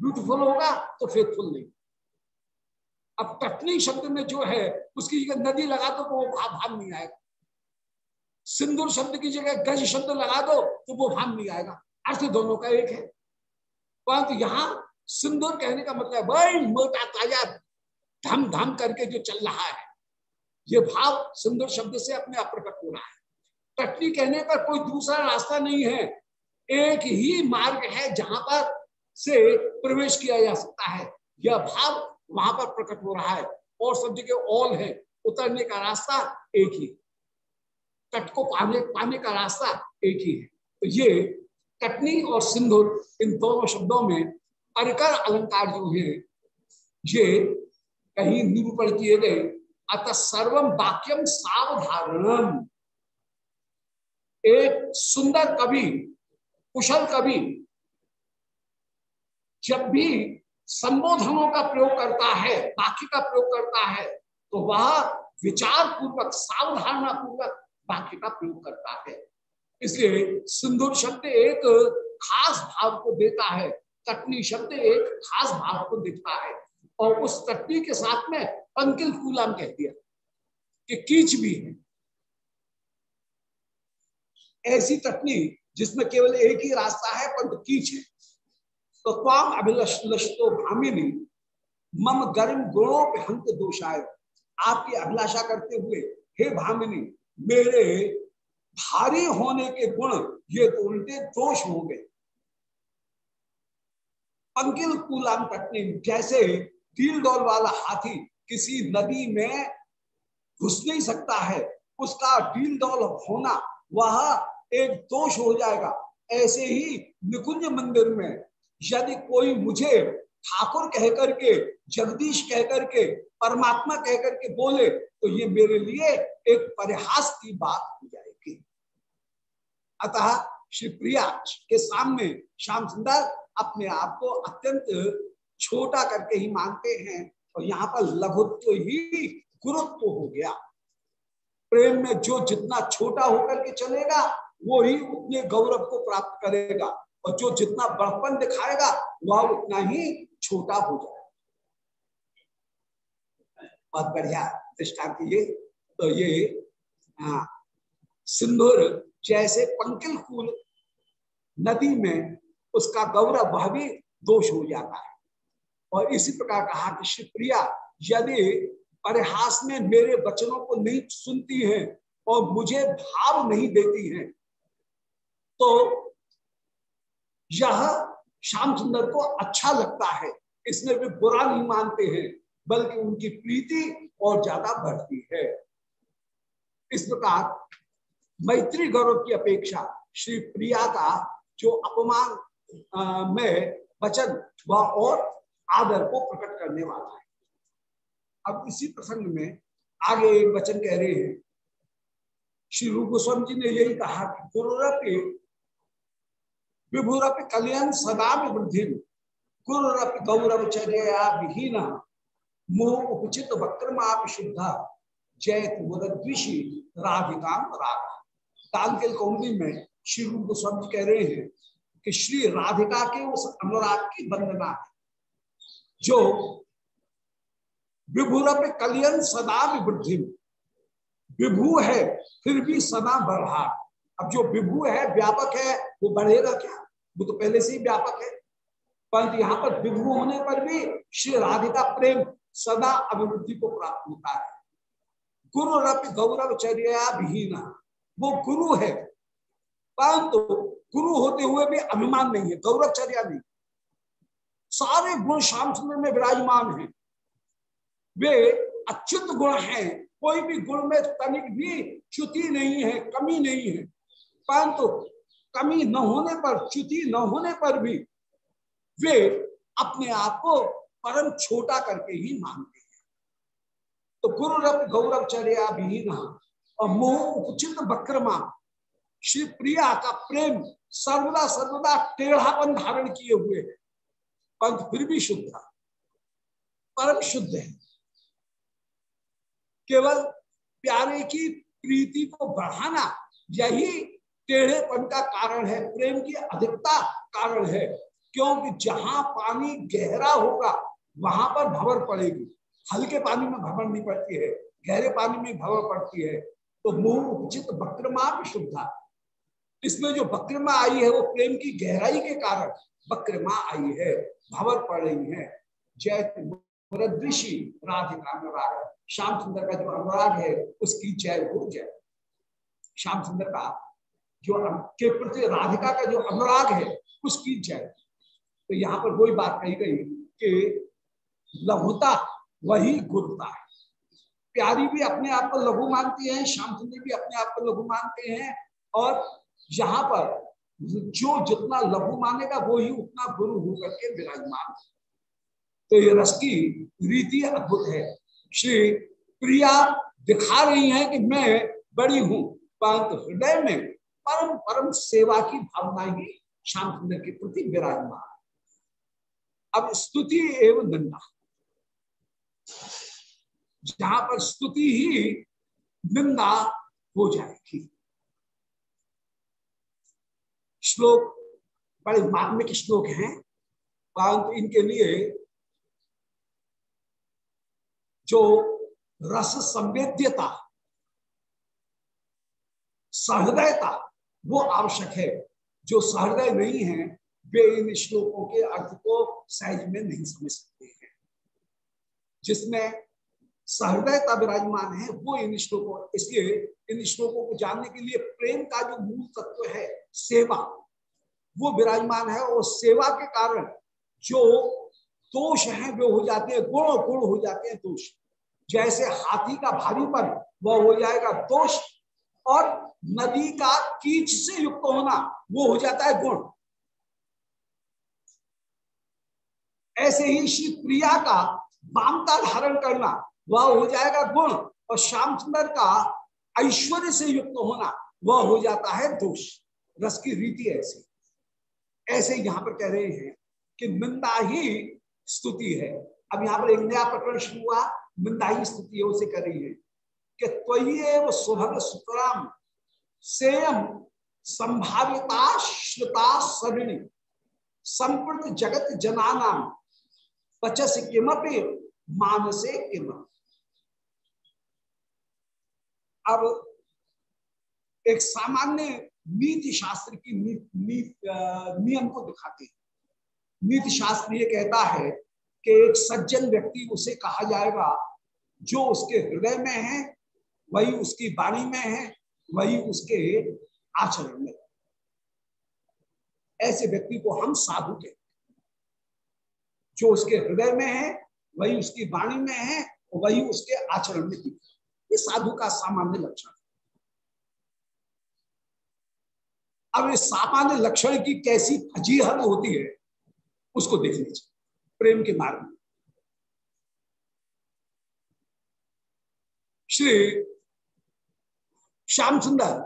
ब्यूटिफुल होगा तो फेथफुल नहीं। अब टटनी शब्द में जो है, उसकी जगह नदी लगा तो वो भाव नहीं आएगा। सिंदूर शब्द की जगह गज शब्द लगा दो तो वो भाव नहीं आएगा। अर्थ दोनों का एक है। परंतु यहाँ सिंदूर कहने का मतलब बड़ी मोटा ताज़ा धम धम करके जो चल रहा है, ये भाव सिंदूर शब्द से अपने आप प्रकट हो रहा है। टटनी कहने पर कोई दूसरा रास्ता नहीं है। एक ही मार्ग है जहाँ पर से प्रवेश किया जा सकता है। यह भाव वहाँ पर प्रकट हो रहा है और सब जगह ऑल है। उतरने का रास्ता एक ही। तट को पाने पाने का रास्ता एक ही है। तो ये कटनी और सिंदूर इन दोनों शब्दों में परकर अलंकार जो है, ये कहीं निरूपण किए गए। अतः सर्वम वाक्यम सावधारण एक सुंदर कवि, कुशल कवि, जब भी संबोधनों का प्रयोग करता है बाकी का प्रयोग करता है तो वह विचार पूर्वक सावधारणा पूर्वक बाकी का प्रयोग करता है। इसलिए सिंदूर शब्द एक खास भाव को देता है तटनी शब्द एक खास भाव को देता है। और उस तटनी के साथ में पंकिल कूलाम कह दिया कि कीच भी है। ऐसी तटनी जिसमें केवल एक ही रास्ता है, परंतु कीच है। तो ताम अभिलषो भामिनी, मम गर्म गुणों पे हंत दोषाय आपकी अभिलाषा करते हुए, हे भामिनी मेरे भारी होने के गुण, ये तो उल्टे दोष हो गए। पंकिल कूलाम कटनी जैसे टील डोल वाला हाथी किसी नदी में घुस नहीं सकता है, उसका टील डोल होना वह एक दोष हो जाएगा। ऐसे ही निकुंज मंदिर में, यदि कोई मुझे ठाकुर कह करके जगदीश कह करके परमात्मा कह करके बोले तो ये मेरे लिए एक परिहास की बात हो जाएगी। अतः श्री प्रिया के सामने श्याम सुंदर अपने आप को अत्यंत छोटा करके ही मानते हैं, और यहाँ पर लघुत्व ही गुरुत्व हो गया। प्रेम में जो जितना छोटा होकर के चलेगा, वो ही उतने गौरव को प्राप्त करेगा, और जो जितना बड़पन दिखाएगा, वह उतना ही छोटा हो जाए। बहुत बढ़िया दृष्टांत ये। तो ये हाँ सिंदूर जैसे पंकिल फूल नदी में उसका गौरव वह भी दोष हो जाता है। और इसी प्रकार कहा कि शिवप्रिया यदि परिहास में मेरे वचनों को नहीं सुनती हैं और मुझे भाव नहीं देती हैं तो यह श्याम सुंदर को अच्छा लगता है। इसमें भी बुरा नहीं मानते हैं, बल्कि उनकी प्रीति और ज़्यादा बढ़ती है। इस प्रकार मैत्री गौरव की अपेक्षा श्री प्रिया का जो अपमान में वचन व और आदर को प्रकट करने वाला है। अब इसी प्रसंग में आगे एक वचन कह रहे हैं। श्री रूप गोस्वामी जी ने यही कहा कि गुरुरप, विभुरप कल्याण सदा वृद्धि गुरुरप गौरवचर्या विहीन मोह उपचित वक्रमा शुद्ध जयत मुद्विषी राधिका राग तालकेल कौंडी में श्री रूप गोस्वामी कह रहे हैं कि श्री राधिका के उस अनुराग की वंदना है। जो विभुरप कलियन सदा विवृद्धि विभु है, फिर भी सदा बढ़ा अब जो विभु है, व्यापक है, वो बढ़ेगा क्या? वो तो पहले से ही व्यापक है। परंतु यहाँ पर विभू होने पर भी श्री राधिका प्रेम सदा अभिवृद्धि को प्राप्त होता है। गुरु रप गौरव चर्या विहीन, वो गुरु है। परंतु गुरु होते हुए भी अभिमान नहीं है, गौरव चर्या नहीं। सारे गुण श्याम सुंदर में विराजमान हैं। वे अच्युत गुण हैं, कोई भी गुण में तनिक भी च्युति नहीं है, कमी नहीं है। परंतु कमी न होने पर, च्युति न होने पर भी वे अपने आप को परम छोटा करके ही मानते हैं। तो गुरु रप गौरव चर्या विहीन, और मोह उपचित बक्रमा श्री प्रिया का प्रेम सर्वदा सर्वदा टेढ़ापन धारण किए हुए है। पंथ फिर भी शुद्ध परम शुद्ध है। केवल प्यारे की प्रीति को बढ़ाना यही टेढ़ेपन का कारण है। प्रेम की अधिकता कारण है। क्योंकि जहाँ पानी गहरा होगा, वहाँ पर भवर पड़ेगी। हल्के पानी में भवर नहीं पड़ती है, गहरे पानी में भवर पड़ती है तो मुँह उचित वक्रमा शुद्धा इसमें जो वक्रमा आई है, वो प्रेम की गहराई के कारण बक्रमा आई है, भवर पड़ रही है। जय दृषि राधिका अनुराग। श्याम सुंदर का जो अनुराग है, उसकी जय हो जय। श्याम सुंदर का जो के प्रति राधिका का जो अनुराग है, उसकी जय। तो यहाँ पर वही बात कही गई कि लघुता वही गुरुता है। प्यारी भी अपने आप को लघु मानती है सुंदर भी अपने आप को लघु मानते हैं और यहाँ पर जो जितना लघु मानेगा वो ही उतना गुरु होकर के विराजमान तो ये रस की रीति अद्भुत है। श्री प्रिया दिखा रही है कि मैं बड़ी हूँ, परंतु हृदय में परम परम सेवा की भावना ही सुंदर के प्रति विराजमान अब स्तुति एवं निंदा जहाँ पर स्तुति ही निंदा हो जाएगी। श्लोक, बड़े मार्मिक श्लोक हैं, परंतु इनके लिए जो रस संवेद्यता, सहृदयता, वो आवश्यक है। जो सहृदय नहीं है वे इन श्लोकों के अर्थ को सहज में नहीं समझ सकते हैं। जिसमें सहृदयता विराजमान है, वो इन श्लोकों इसलिए इन श्लोकों को जानने के लिए प्रेम का जो मूल तत्व है, सेवा, वो विराजमान है और सेवा के कारण जो दोष है, वे हो जाते हैं, गुण गुण हो जाते हैं दोष। जैसे हाथी का भारीपन वह हो जाएगा दोष और नदी का कीच से युक्त होना, वो हो जाता है गुण। ऐसे ही श्री प्रिया का बामता धारण करना, वह हो जाएगा गुण और श्याम सुंदर का ऐश्वर्य से युक्त होना, वह हो जाता है दोष। रस की रीति ऐसी। ऐसे यहाँ पर कह रहे हैं कि निंदा ही स्तुति है। अब यहाँ पर एक नया प्रकरण शुरू हुआ, निंदा ही स्तुति उसे कर रही है कि त्वयेव सुभग सुतराम सेयम संभाविता श्रुता सरिणी संप्रत जगत जनानाम। पचस किमपि मानसे किम अब एक सामान्य नीति शास्त्र की नी, नी, नियम को दिखाते हैं। नीति शास्त्र ये कहता है कि एक सज्जन व्यक्ति उसे कहा जाएगा जो उसके हृदय में है वही उसकी वाणी में है वही उसके आचरण में ऐसे व्यक्ति को हम साधु कहते जो उसके हृदय में है, वही उसकी वाणी में है और वही उसके आचरण में दिखता ये साधु का सामान्य लक्षण अब इस सामान्य लक्षण की कैसी फजीहत होती है, उसको देख लीजिए, प्रेम के मार्ग में। श्री श्याम सुंदर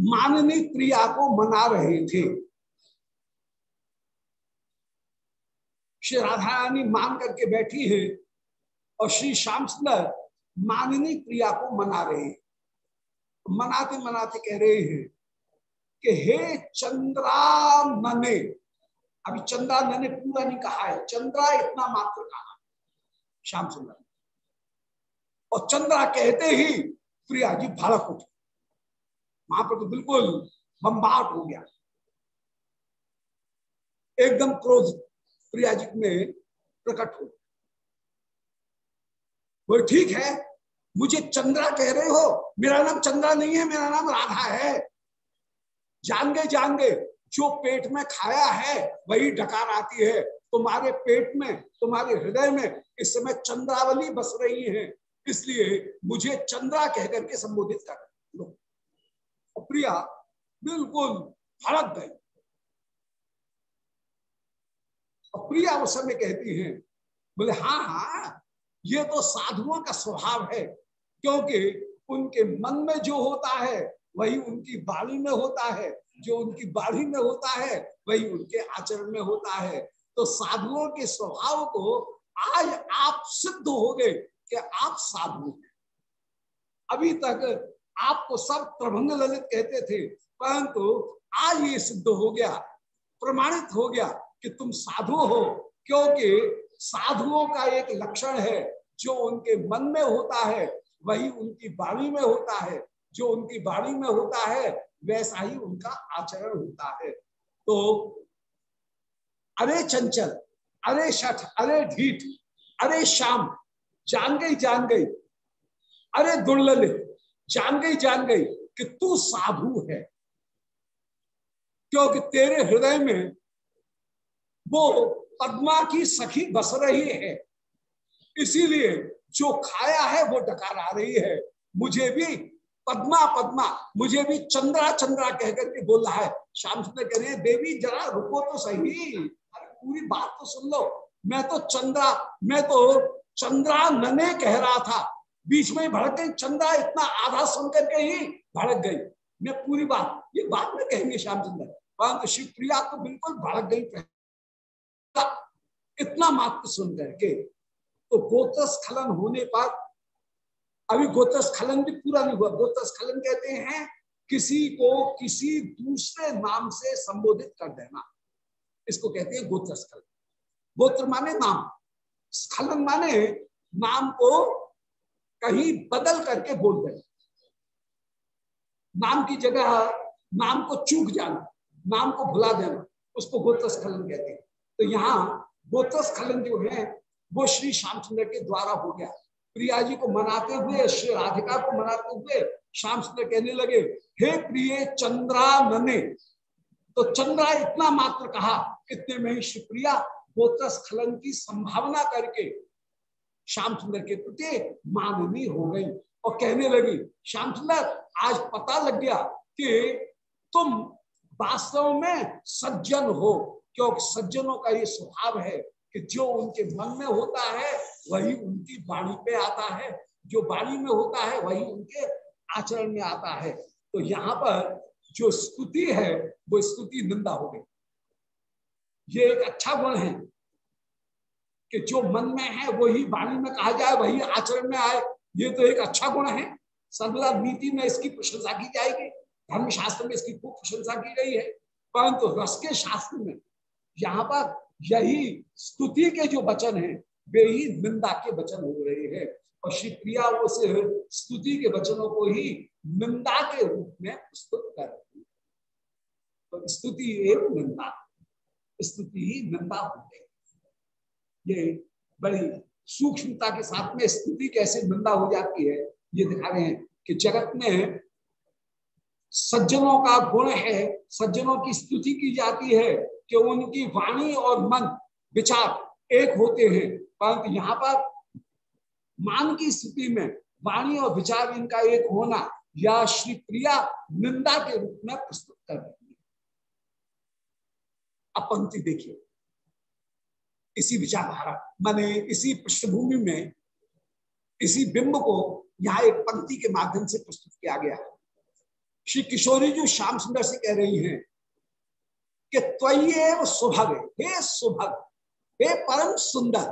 माननी प्रिया को मना रहे थे। श्री राधा रानी मान करके बैठी है और श्री श्याम सुंदर माननी प्रिया को मना रहे हैं। मनाते मनाते कह रहे हैं कि हे चंद्रा अभी चंद्रा नने पूरा नहीं कहा है, चंद्रा इतना मात्र कहा, श्याम सुंदर। और चंद्रा कहते ही प्रिया जी भड़क उठे वहाँ पर तो बिल्कुल बम्बाट हो गया। एकदम क्रोध प्रिया जी में प्रकट हो। वो ठीक है, मुझे चंद्रा कह रहे हो। मेरा नाम चंद्रा नहीं है, मेरा नाम राधा है। जान गए जान जो पेट में खाया है, वही डकार आती है। तुम्हारे पेट में, तुम्हारे हृदय में इस समय चंद्रावली बस रही है। इसलिए मुझे चंद्रा कहकर के संबोधित कर लो प्रिया बिल्कुल भड़क गई। प्रिया उस समय कहती हैं, बोले हाँ हाँ ये तो साधुओं का स्वभाव है, क्योंकि उनके मन में जो होता है, वही उनकी बाणी में होता है, जो उनकी बाणी में होता है, वही उनके आचरण में होता है। तो साधुओं के स्वभाव को आज आप सिद्ध हो गए कि आप साधु हैं। अभी तक आपको सब प्रभंग ललित कहते थे, परंतु आज ये सिद्ध हो गया, प्रमाणित हो गया कि तुम साधु हो, क्योंकि साधुओं का एक लक्षण है, जो उनके मन में होता है, वही उनकी वाणी में होता है। जो उनकी वाणी में होता है, वैसा ही उनका आचरण होता है। तो अरे चंचल, अरे शठ, अरे ढीठ, अरे शाम जान गई जान गई। अरे दुर्लल जान गई जान गई कि तू साधु है। क्योंकि तेरे हृदय में वो पद्मा की सखी बस रही है। इसीलिए जो खाया है वो डकार आ रही है। मुझे भी पद्मा पद्मा, मुझे भी चंद्रा चंद्रा कह करके बोल रहा है। श्याम सुंदर कह रहे हैं, देवी, जरा रुको तो सही। अरे, पूरी बात तो सुन लो। मैं तो चंद्रा, मैं तो चंद्रा नने कह रहा था। बीच में भड़क गई, चंद्रा इतना आधा सुन करके ही भड़क गई। मैं पूरी बात, ये बात में कहेंगे श्याम सुंदर। परंतु शिवप्रिया तो बिल्कुल भड़क गई। इतना मात्र सुन करके तो गोत्र स्खलन होने पर अभी गोत्र स्खलन भी पूरा नहीं हुआ। गोत्र स्खलन कहते हैं, किसी को किसी दूसरे नाम से संबोधित कर देना। इसको कहते हैं गोत्र स्खलन गोत्र माने नाम। स्खलन माने नाम को कहीं बदल करके बोल देना। नाम की जगह, नाम को चूक जाना, नाम को भुला देना, उसको गोत्र स्खलन कहते हैं। तो यहाँ गोत्र स्खलन जो है, वो श्री श्यामचंद्र के द्वारा हो गया। प्रिया जी को मनाते हुए, श्री राधिका को मनाते हुए श्याम सुंदर कहने लगे, हे प्रिय चंद्रा नने तो चंद्रा इतना मात्र कहा, इतने में ही श्री प्रिया गोत्र स्खलन की संभावना करके श्याम सुंदर के प्रति माननी हो गई। और कहने लगी श्याम सुंदर आज पता लग गया कि तुम वास्तव में सज्जन हो। क्योंकि सज्जनों का ये स्वभाव है कि जो उनके मन में होता है, वही उनकी वाणी पे आता है। जो वाणी में होता है, वही उनके आचरण में आता है। तो यहाँ पर जो स्तुति है, वो स्तुति निंदा हो गई। ये एक अच्छा गुण है कि जो मन में है, वही वाणी में कहा जाए, वही आचरण में आए। ये तो एक अच्छा गुण है। सर्वदा नीति में इसकी प्रशंसा की जाएगी। धर्म शास्त्र में इसकी खूब प्रशंसा की गई है। परंतु रस के शास्त्र में यहाँ पर यही स्तुति के जो वचन है, वे ही निंदा के वचन हो रहे हैं। और श्री प्रिया उस स्तुति के वचनों को ही निंदा के रूप में प्रस्तुत कर रही तो स्तुति एवं निंदा, स्तुति ही निंदा हो गई। ये बड़ी सूक्ष्मता के साथ में स्तुति कैसे निंदा हो जाती है, ये दिखा रहे हैं कि जगत में सज्जनों का गुण है, सज्जनों की स्तुति की जाती है। कि उनकी वाणी और मन विचार एक होते हैं, परंतु यहाँ पर मान की स्थिति में वाणी और विचार इनका एक होना या श्री प्रिया निंदा के रूप में प्रस्तुत कर रही है। अब पंक्ति देखिए। इसी विचारधारा, माने इसी पृष्ठभूमि में इसी बिंब को यहाँ एक पंक्ति के माध्यम से प्रस्तुत किया गया है। श्री किशोरी जो श्याम सुंदर से कह रही हैं कि त्वयेव सुभग। हे सुभग, हे परम सुंदर।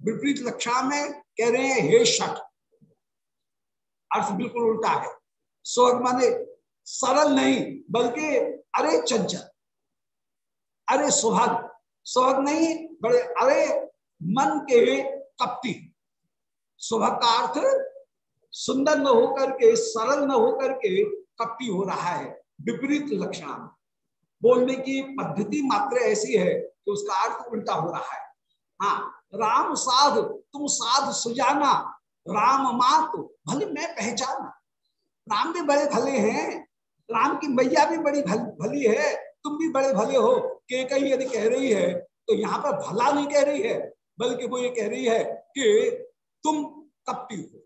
विपरीत लक्षा में कह रहे हैं, हे शठ अर्थ बिल्कुल उल्टा है। स्वर्ग माने सरल नहीं, बल्कि अरे चंचल, अरे सुभग। स्वर्ग नहीं, बड़े अरे मन के कपटी सुभग का अर्थ सुंदर न होकर के, सरल न होकर के कपटी हो रहा है। विपरीत लक्षण। बोलने की पद्धति मात्र ऐसी है कि उसका अर्थ उल्टा हो रहा है। हाँ राम साध तुम साध सुजाना राम मात भले मैं पहचाना। राम भी बड़े भले हैं राम की मैया भी बड़ी भल, भली है तुम भी बड़े भले हो। के कहीं यदि कह रही है तो यहाँ पर भला नहीं कह रही है बल्कि वो ये कह रही है कि तुम कपटी हो।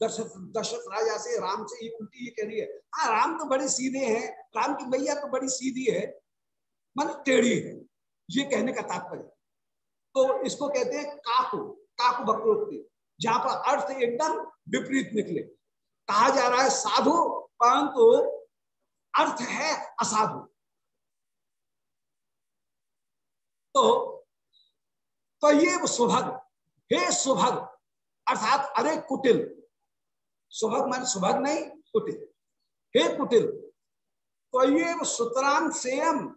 दशरथ दशरथ राजा से, राम से ये उल्टी ये कह रही है। हाँ राम तो बड़े सीधे हैं, राम की मैया तो बड़ी सीधी है, मन टेढ़ी है, ये कहने का तात्पर्य। तो इसको कहते हैं काकु काकु भक्तोक्ति जहाँ पर अर्थ एकदम विपरीत निकले। कहा जा रहा है साधु, परंतु अर्थ है असाधु। तो तो ये सुभग, हे सुभग, अर्थात अरे कुटिल सुभग मान सुभग नहीं, कुटिल। हे कुटिल तो सेम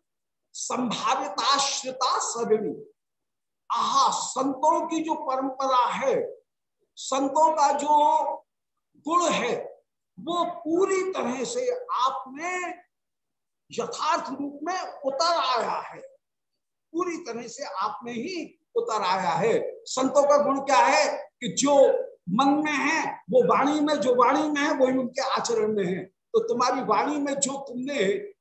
संभाविताश्रिता सगणी आहा, संतों की जो परंपरा है, संतों का जो गुण है, वो पूरी तरह से आप में यथार्थ रूप में उतर आया है। पूरी तरह से आप में ही उतर आया है। संतों का गुण क्या है कि जो मन में है, वो वाणी में, जो वाणी में है वही उनके आचरण में है। तो तुम्हारी वाणी में जो तुमने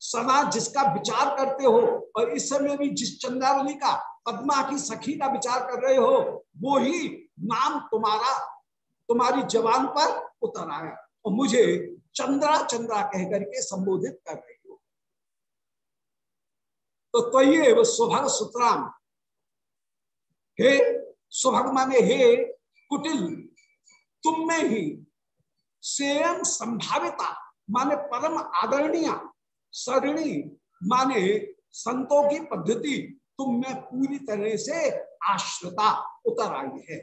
सदा जिसका विचार करते हो और इस समय भी जिस चंद्रावली का, पदमा की सखी का विचार कर रहे हो, वो ही नाम तुम्हारा, तुम्हारी जवान पर उतर आया। और मुझे चंद्रा चंद्रा कह करके संबोधित कर रही हो। तो कहिए वो सुभग सुतराम, हे सुभग माने हे कुटिल तुम में ही स्वयं संभाविता, माने परम आदरणीय, सरिणी, माने संतों की पद्धति तुम में पूरी तरह से आश्रिता उतर आई है।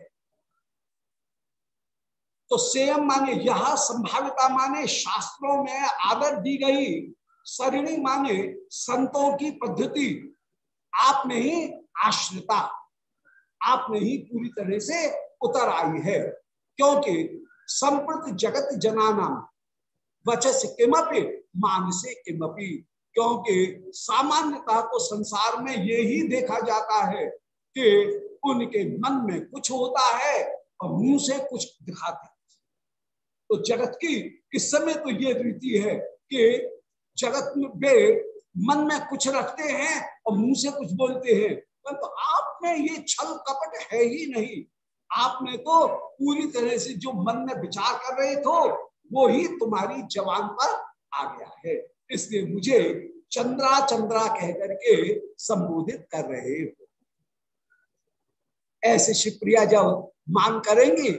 तो सेयम माने यह संभाविता माने शास्त्रों में आदर दी गई, सरिणी माने संतों की पद्धति, आप में ही आश्रिता, आप में ही पूरी तरह से उतर आई है। क्योंकि संप्रत जगत जनाना वचस किमपि, मानसे किमपी, क्योंकि सामान्यता तो संसार में ये ही देखा जाता है कि उनके मन में कुछ होता है और मुँह से कुछ दिखाते तो जगत की इस समय तो ये रीति है कि जगत में वे मन में कुछ रखते हैं और मुँह से कुछ बोलते हैं। परंतु तो आप में ये छल कपट है ही नहीं। आप में तो पूरी तरह से जो मन में विचार कर रहे थे, वो ही तुम्हारी जवान पर आ गया है। इसलिए मुझे चंद्रा चंद्रा कह करके संबोधित कर रहे हो। ऐसे शिवप्रिया जब मांग करेंगे,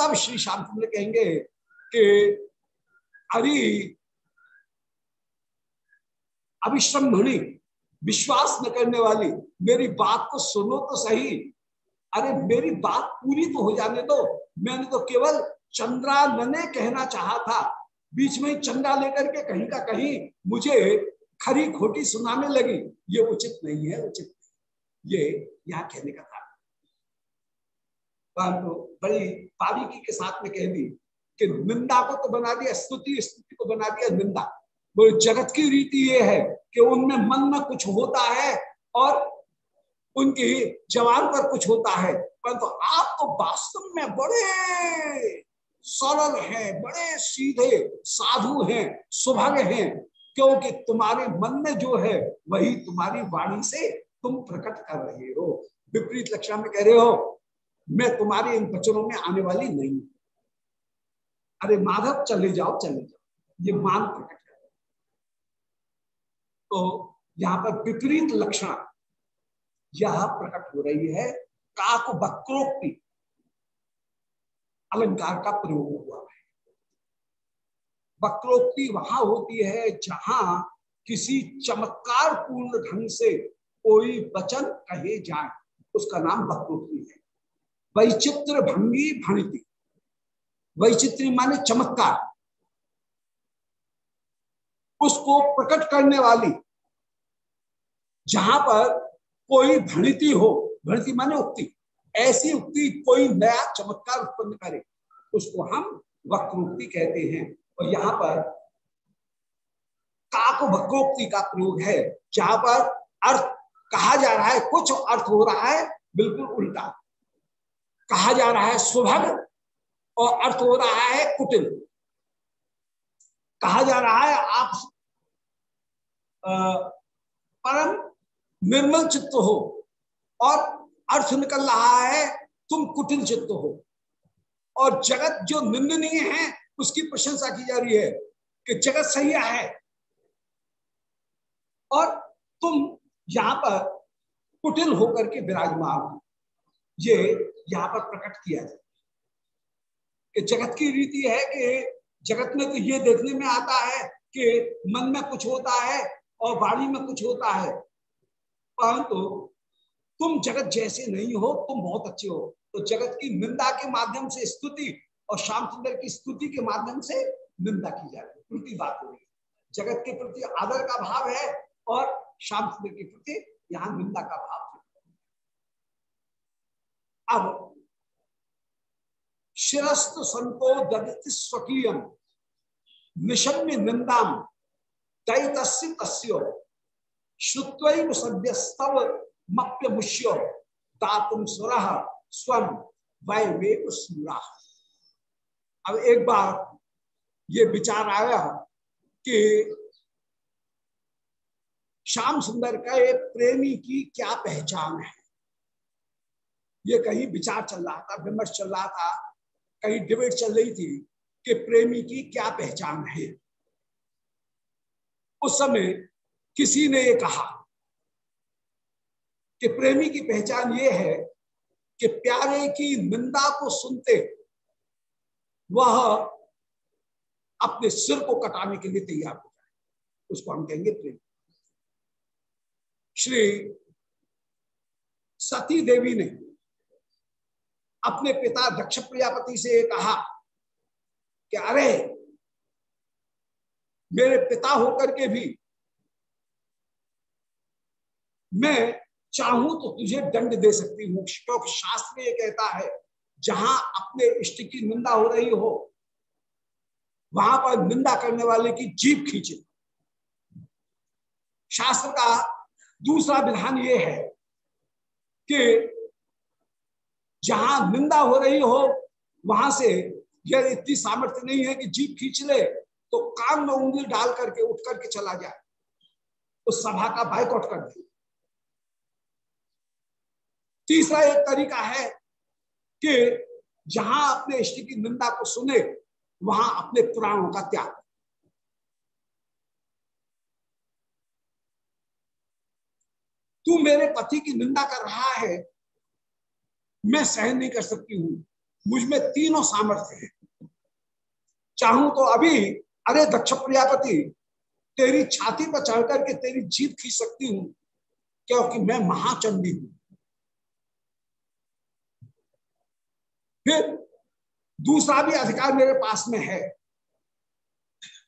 तब श्री शांतचंद्र कहेंगे कि, अरे अभिश्रम धुनी विश्वास न करने वाली, मेरी बात को सुनो तो सही अरे मेरी बात पूरी तो हो जाने दो। मैंने तो केवल चंद्रा नने कहना चाहा था। बीच में चंद्रा लेकर के कहीं का कहीं मुझे खरी खोटी सुनाने लगी। ये उचित नहीं है, उचित ये यहाँ कहने का था। परंतु बड़ी बारीकी के साथ में कह दी कि निंदा को तो बना दिया, स्तुति स्तुति को बना दिया निंदा। वो जगत की रीति ये है कि उनमें मन में कुछ होता है और उनकी जवान पर कुछ होता है, परंतु तो आप तो वास्तव में बड़े सरल हैं, बड़े सीधे साधु हैं सुभग हैं, क्योंकि तुम्हारे मन में जो है, वही तुम्हारी वाणी से तुम प्रकट कर रहे हो। विपरीत लक्षण में कह रहे हो, मैं तुम्हारे इन वचनों में आने वाली नहीं अरे माधव, चले जाओ चले जाओ। ये मान प्रकट कर तो यहाँ पर विपरीत लक्षण यह प्रकट हो रही है काक वक्रोक्ति। अलंकार का प्रयोग हुआ है। वक्रोक्ति वहाँ होती है जहाँ किसी चमत्कार पूर्ण ढंग से कोई वचन कहे जाए। उसका नाम वक्रोक्ति है। वैचित्र भंगी भणिति। वैचित्री माने चमत्कार। उसको प्रकट करने वाली, जहाँ पर कोई भणिति हो भणिति माने उक्ति। ऐसी उक्ति कोई नया चमत्कार उत्पन्न करे, उसको हम वक्रोक्ति कहते हैं। और यहाँ पर काक वक्रोक्ति का प्रयोग है, जहाँ पर अर्थ कहा जा रहा है, कुछ अर्थ हो रहा है, बिल्कुल उल्टा। कहा जा रहा है सुभग और अर्थ हो रहा है कुटिल। कहा जा रहा है आप परम निर्मल चित्त हो और अर्थ निकल रहा है, तुम कुटिल चित्त हो। और जगत जो निंदनीय है, उसकी प्रशंसा की जा रही है कि जगत सही है। और तुम यहाँ पर कुटिल होकर के विराजमान हो। ये यहाँ पर प्रकट किया जाए कि जगत की रीति है कि जगत में तो ये देखने में आता है कि मन में कुछ होता है और वाणी में कुछ होता है। परंतु तुम जगत जैसे नहीं हो, तुम बहुत अच्छे हो। तो जगत की निंदा के माध्यम से स्तुति और श्याम सुंदर की स्तुति के माध्यम से निंदा की जा रही उल्टी बात हो रही जगत के प्रति आदर का भाव है और श्याम सुंदर के प्रति यहाँ निंदा का भाव है। अब शिरस्त संतो ददित स्वकीय निशम्य दैतस्य तस्य। श्रुत्व सद्यस्तव मप्य मुष्य दातुम स्वम वे अब एक बार ये विचार आया कि श्याम सुंदर का एक प्रेमी की क्या पहचान है? ये कहीं विचार चल रहा था, विमर्श चल रहा था, कहीं डिबेट चल रही थी कि प्रेमी की क्या पहचान है? उस समय किसी ने ये कहा कि प्रेमी की पहचान ये है कि प्यारे की निंदा को सुनते वह अपने सिर को कटाने के लिए तैयार हो जाए। उसको हम कहेंगे प्रेमी। श्री सती देवी ने अपने पिता दक्ष प्रजापति से कहा कि अरे, मेरे पिता होकर के भी मैं चाहूँ तो तुझे दंड दे सकती हूँ। क्योंकि शास्त्र ये कहता है, जहाँ अपने इष्ट की निंदा हो रही हो, वहाँ पर निंदा करने वाले की जीप खींचे। शास्त्र का दूसरा विधान ये है कि जहाँ निंदा हो रही हो, वहाँ से यह इतनी सामर्थ्य नहीं है कि जीप खींच ले तो कान में उंगली डाल करके उठ करके चला जाए। उस सभा का बाइकआउट कर दे। तीसरा एक तरीका है कि जहाँ अपने इष्ट की निंदा को सुने, वहाँ अपने प्राणों का त्याग तू मेरे पति की निंदा कर रहा है, मैं सहन नहीं कर सकती हूँ, मुझमें तीनों सामर्थ्य है। चाहूँ तो अभी, अरे दक्ष प्रजापति, तेरी छाती पर चढ़ करके तेरी जीत खींच सकती हूँ, क्योंकि मैं महाचंडी हूँ। फिर दूसरा भी अधिकार मेरे पास में है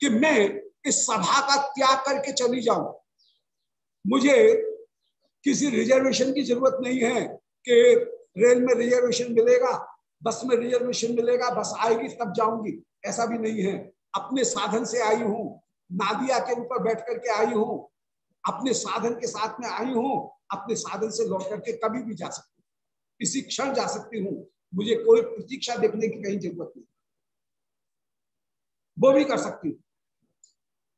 कि मैं इस सभा का त्याग करके चली जाऊँ। मुझे किसी रिजर्वेशन की ज़रूरत नहीं है कि रेल में रिजर्वेशन मिलेगा बस में रिजर्वेशन मिलेगा बस आएगी तब जाऊँगी। ऐसा भी नहीं है। अपने साधन से आई हूँ, नादिया के ऊपर बैठ करके आई हूँ, अपने साधन के साथ में आई हूँ, अपने साधन से लौट करके कभी भी जा सकती हूँ। इसी क्षण जा सकती हूँ। मुझे कोई प्रतीक्षा देखने की कहीं ज़रूरत नहीं। वो भी कर सकती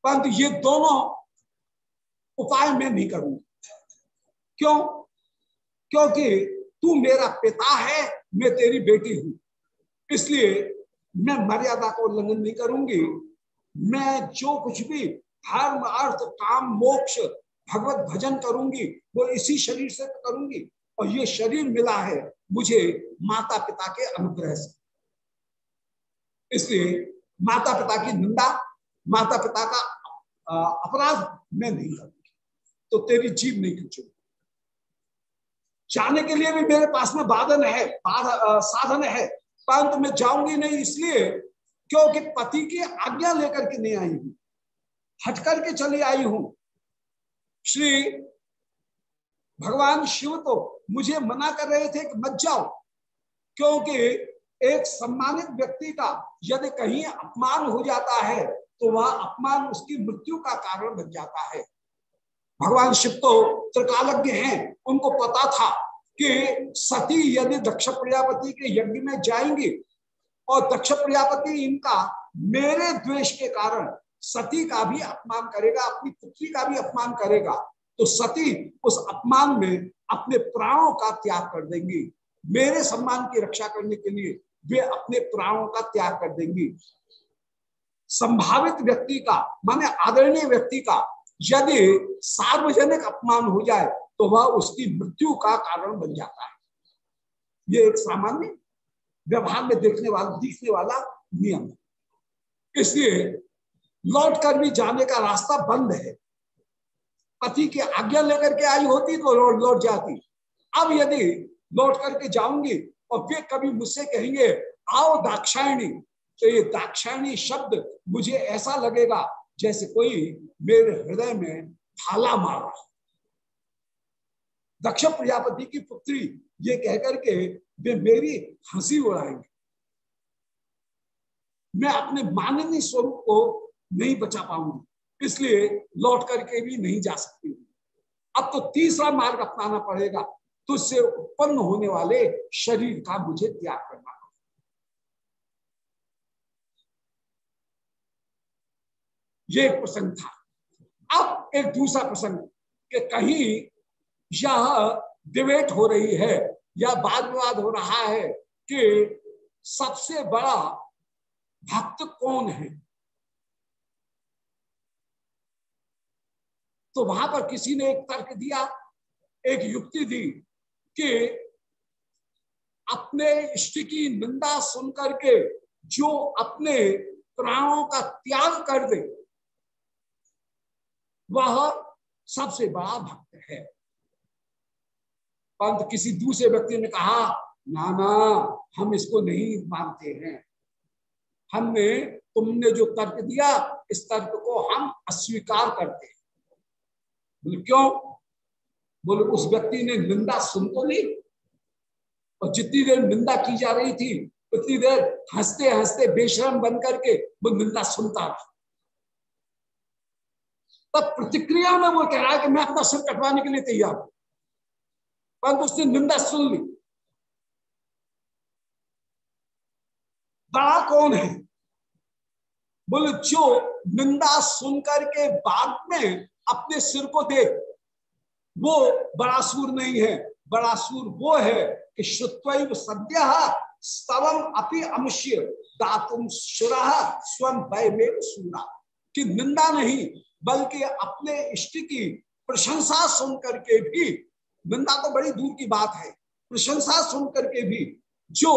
परंतु ये दोनों उपाय मैं नहीं करूँगी। क्यों? क्योंकि तू मेरा पिता है, मैं तेरी बेटी हूँ। इसलिए मैं मर्यादा को उल्लंघन नहीं करूँगी। मैं जो कुछ भी धर्म, अर्थ, काम, मोक्ष, भगवत भजन करूँगी, वो इसी शरीर से करूँगी। और ये शरीर मिला है मुझे माता पिता के अनुग्रह से। इसलिए माता पिता की निंदा माता पिता का अपराध मैं नहीं करूँगी। तो तेरी जीव नहीं खींचूँगी। जाने के लिए भी मेरे पास में बाधन है साधन है, परंतु मैं जाऊँगी नहीं इसलिए क्योंकि पति की आज्ञा लेकर के नहीं आई हूँ। हट करके चली आई हूँ। श्री भगवान शिव तो मुझे मना कर रहे थे कि मत जाओ, क्योंकि एक सम्मानित व्यक्ति का यदि कहीं अपमान हो जाता है तो वह अपमान उसकी मृत्यु का कारण बन जाता है। भगवान शिव तो त्रिकालज्ञ हैं, उनको पता था कि सती यदि दक्ष प्रजापति के यज्ञ में जाएँगे, और दक्ष प्रजापति इनका मेरे द्वेष के कारण सती का भी अपमान करेगा, अपनी पुत्री का भी अपमान करेगा तो सती उस अपमान में अपने प्राणों का त्याग कर देंगी। मेरे सम्मान की रक्षा करने के लिए वे अपने प्राणों का त्याग कर देंगी। संभावित व्यक्ति का, माने आदरणीय व्यक्ति का, यदि सार्वजनिक अपमान हो जाए तो वह उसकी मृत्यु का कारण बन जाता है। ये एक सामान्य व्यवहार में देखने वाला, दिखने वाला नियम है। इसलिए लौट कर भी जाने का रास्ता बंद है। पति की आज्ञा लेकर के आई होती तो लौट लौट जाती। अब यदि लौट करके जाऊँगी और वे कभी मुझसे कहेंगे, आओ दाक्षायणी। तो ये दाक्षायणी शब्द मुझे ऐसा लगेगा जैसे कोई मेरे हृदय में थाला मार दक्ष प्रजापति की पुत्री ये कहकर के वे मेरी हँसी उड़ाएँगे। मैं अपने माननीय स्वरूप को नहीं बचा पाऊँगी। इसलिए लौट करके भी नहीं जा सकती। अब तो तीसरा मार्ग अपनाना पड़ेगा तो उससे उत्पन्न होने वाले शरीर का मुझे त्याग करना ये एक प्रसंग था। अब एक दूसरा प्रसंग, कि कहीं यह डिबेट हो रही है या वाद विवाद हो रहा है कि सबसे बड़ा भक्त कौन है? तो वहाँ पर किसी ने एक तर्क दिया, एक युक्ति दी कि अपने इष्ट की निंदा सुनकर के जो अपने प्राणों का त्याग कर दे, वह सबसे बड़ा भक्त है। परंतु किसी दूसरे व्यक्ति ने कहा ना ना हम इसको नहीं मानते हैं। हमने, तुमने जो तर्क दिया, इस तर्क को हम अस्वीकार करते हैं। बोले, क्यों? बोले, उस व्यक्ति ने निंदा सुन तो ली और जितनी देर निंदा की जा रही थी, उतनी देर हँसते हँसते बेशरम बन करके वो निंदा सुनता रहा तब प्रतिक्रिया में वो कह रहा है कि मैं अपना सिर कटवाने के लिए तैयार हूँ। परंतु उसने निंदा सुन ली। बड़ा कौन है? बोले, जो निंदा सुन करके बाद में अपने सिर को देख। वो बड़ा सूर नहीं है, बड़ा सूर वो है कि श्रुत्व सद्य स्तवम अपि अमुष्य दातुम सुरा स्वयं भय में सूरा। कि निंदा नहीं, बल्कि अपने इष्ट की प्रशंसा सुन करके भी, निंदा तो बड़ी दूर की बात है, प्रशंसा सुन करके भी, जो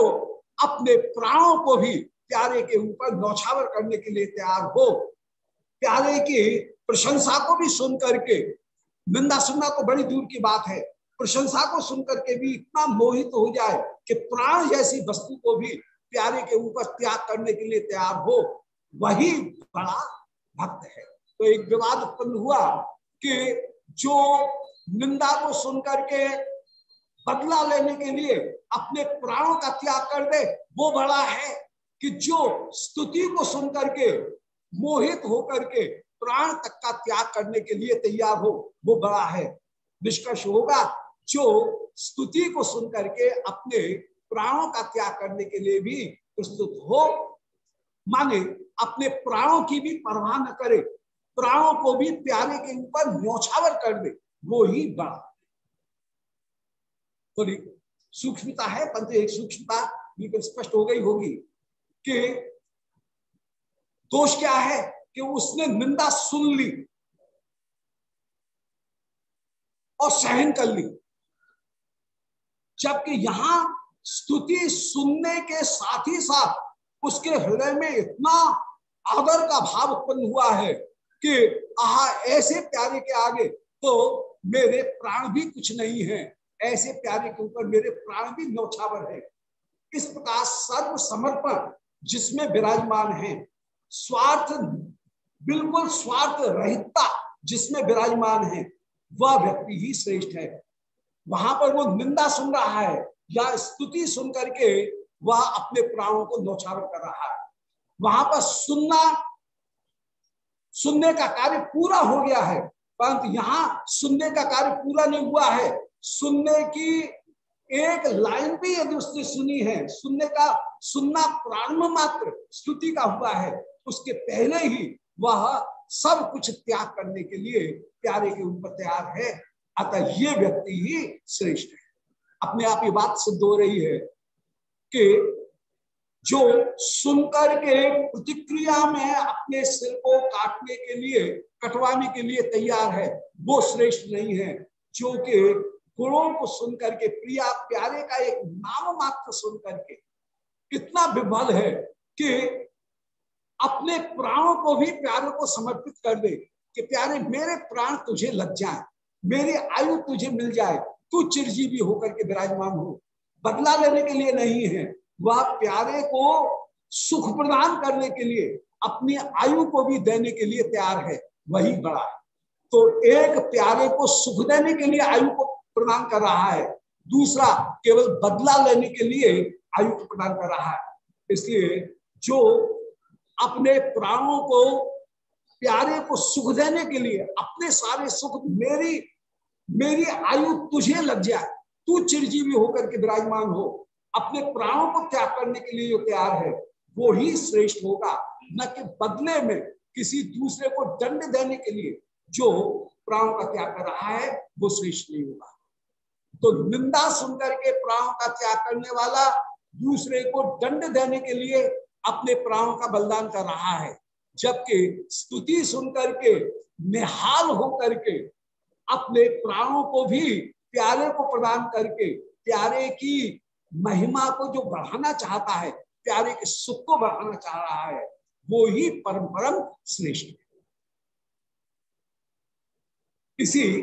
अपने प्राणों को भी प्यारे के ऊपर नौछावर करने के लिए तैयार हो, प्यारे की प्रशंसा को भी सुन करके, निंदा सुनना तो बड़ी दूर की बात है, प्रशंसा को सुन करके भी इतना मोहित हो जाए कि प्राण जैसी वस्तु को भी प्यारे के ऊपर त्याग करने के लिए तैयार हो, वही बड़ा भक्त है। तो एक विवाद उत्पन्न हुआ कि जो निंदा को सुन करके बदला लेने के लिए अपने प्राणों का त्याग कर दे, वो बड़ा है कि जो स्तुति को सुन करके, मोहित होकर के प्राण तक का त्याग करने के लिए तैयार हो, वो बड़ा है। निष्कर्ष होगा, जो स्तुति को सुनकर के अपने प्राणों का त्याग करने के लिए भी प्रस्तुत हो, माने अपने प्राणों की भी परवाह न करे, प्राणों को भी प्यारे के ऊपर न्यौछावर कर दे, वो ही बड़ा थोड़ी सूक्ष्मता है, परंतु एक सूक्ष्मता बिल्कुल स्पष्ट हो गई होगी कि दोष क्या है? कि उसने निंदा सुन ली और सहन कर ली। जबकि यहाँ स्तुति सुनने के साथ ही साथ उसके हृदय में इतना आदर का भाव उत्पन्न हुआ है कि, आहा, ऐसे प्यारे के आगे तो मेरे प्राण भी कुछ नहीं है। ऐसे प्यारे के ऊपर मेरे प्राण भी नौछावर है। इस प्रकार सर्व समर्पण जिसमें विराजमान है। स्वार्थ बिल्कुल स्वार्थ रहितता जिसमें विराजमान है, वह व्यक्ति ही श्रेष्ठ है। वहाँ पर वो निंदा सुन रहा है या स्तुति सुन करके वह अपने प्राणों को नौछावर कर रहा है। वहाँ पर सुनना, सुनने का कार्य पूरा हो गया है, परंतु यहाँ सुनने का कार्य पूरा नहीं हुआ है। सुनने की एक लाइन भी यदि उसने सुनी है, सुनने का, सुनना प्रारंभ मात्र स्तुति का हुआ है, उसके पहले ही वह सब कुछ त्याग करने के लिए प्यारे के ऊपर तैयार है। अतः ये व्यक्ति ही श्रेष्ठ है। अपने आप ये बात सिद्ध हो रही है कि जो सुनकर के प्रतिक्रिया में अपने सिर को काटने के लिए, कटवाने के लिए तैयार है, वो श्रेष्ठ नहीं है। जो कि गुणों को सुनकर के, प्रिया, प्यारे का एक नाम मात्र सुन करके कितना विभल है कि अपने प्राणों को भी प्यारे को समर्पित कर दे कि प्यारे, मेरे प्राण तुझे लग जाए, मेरी आयु तुझे मिल जाए, तू चिरजीवी होकर के विराजमान हो। बदला लेने के लिए नहीं है। वह प्यारे को सुख प्रदान करने के लिए, अपनी आयु को भी देने के लिए तैयार है। वही बड़ा है। तो एक प्यारे को सुख देने के लिए आयु को प्रदान कर रहा है। दूसरा, केवल बदला लेने के लिए आयु को प्रदान कर रहा है। इसलिए जो अपने प्राणों को, प्यारे को सुख देने के लिए, अपने सारे सुख, मेरी मेरी आयु तुझे लग जाए। तू चिरजीवी होकर के विराजमान हो। अपने प्राणों को त्याग करने के लिए जो तैयार है, वो ही श्रेष्ठ होगा। न कि बदले में किसी दूसरे को दंड देने के लिए जो प्राणों का त्याग कर रहा है, वो श्रेष्ठ नहीं होगा। तो निंदा सुनकर के प्राणों का त्याग करने वाला दूसरे को दंड देने के लिए अपने प्राणों का बलिदान कर रहा है, जबकि स्तुति सुनकर के, निहाल होकर के, अपने प्राणों को भी प्यारे को प्रदान करके, प्यारे की महिमा को जो बढ़ाना चाहता है, प्यारे के सुख को बढ़ाना चाह रहा है, वो ही परम परम श्रेष्ठ है। इसी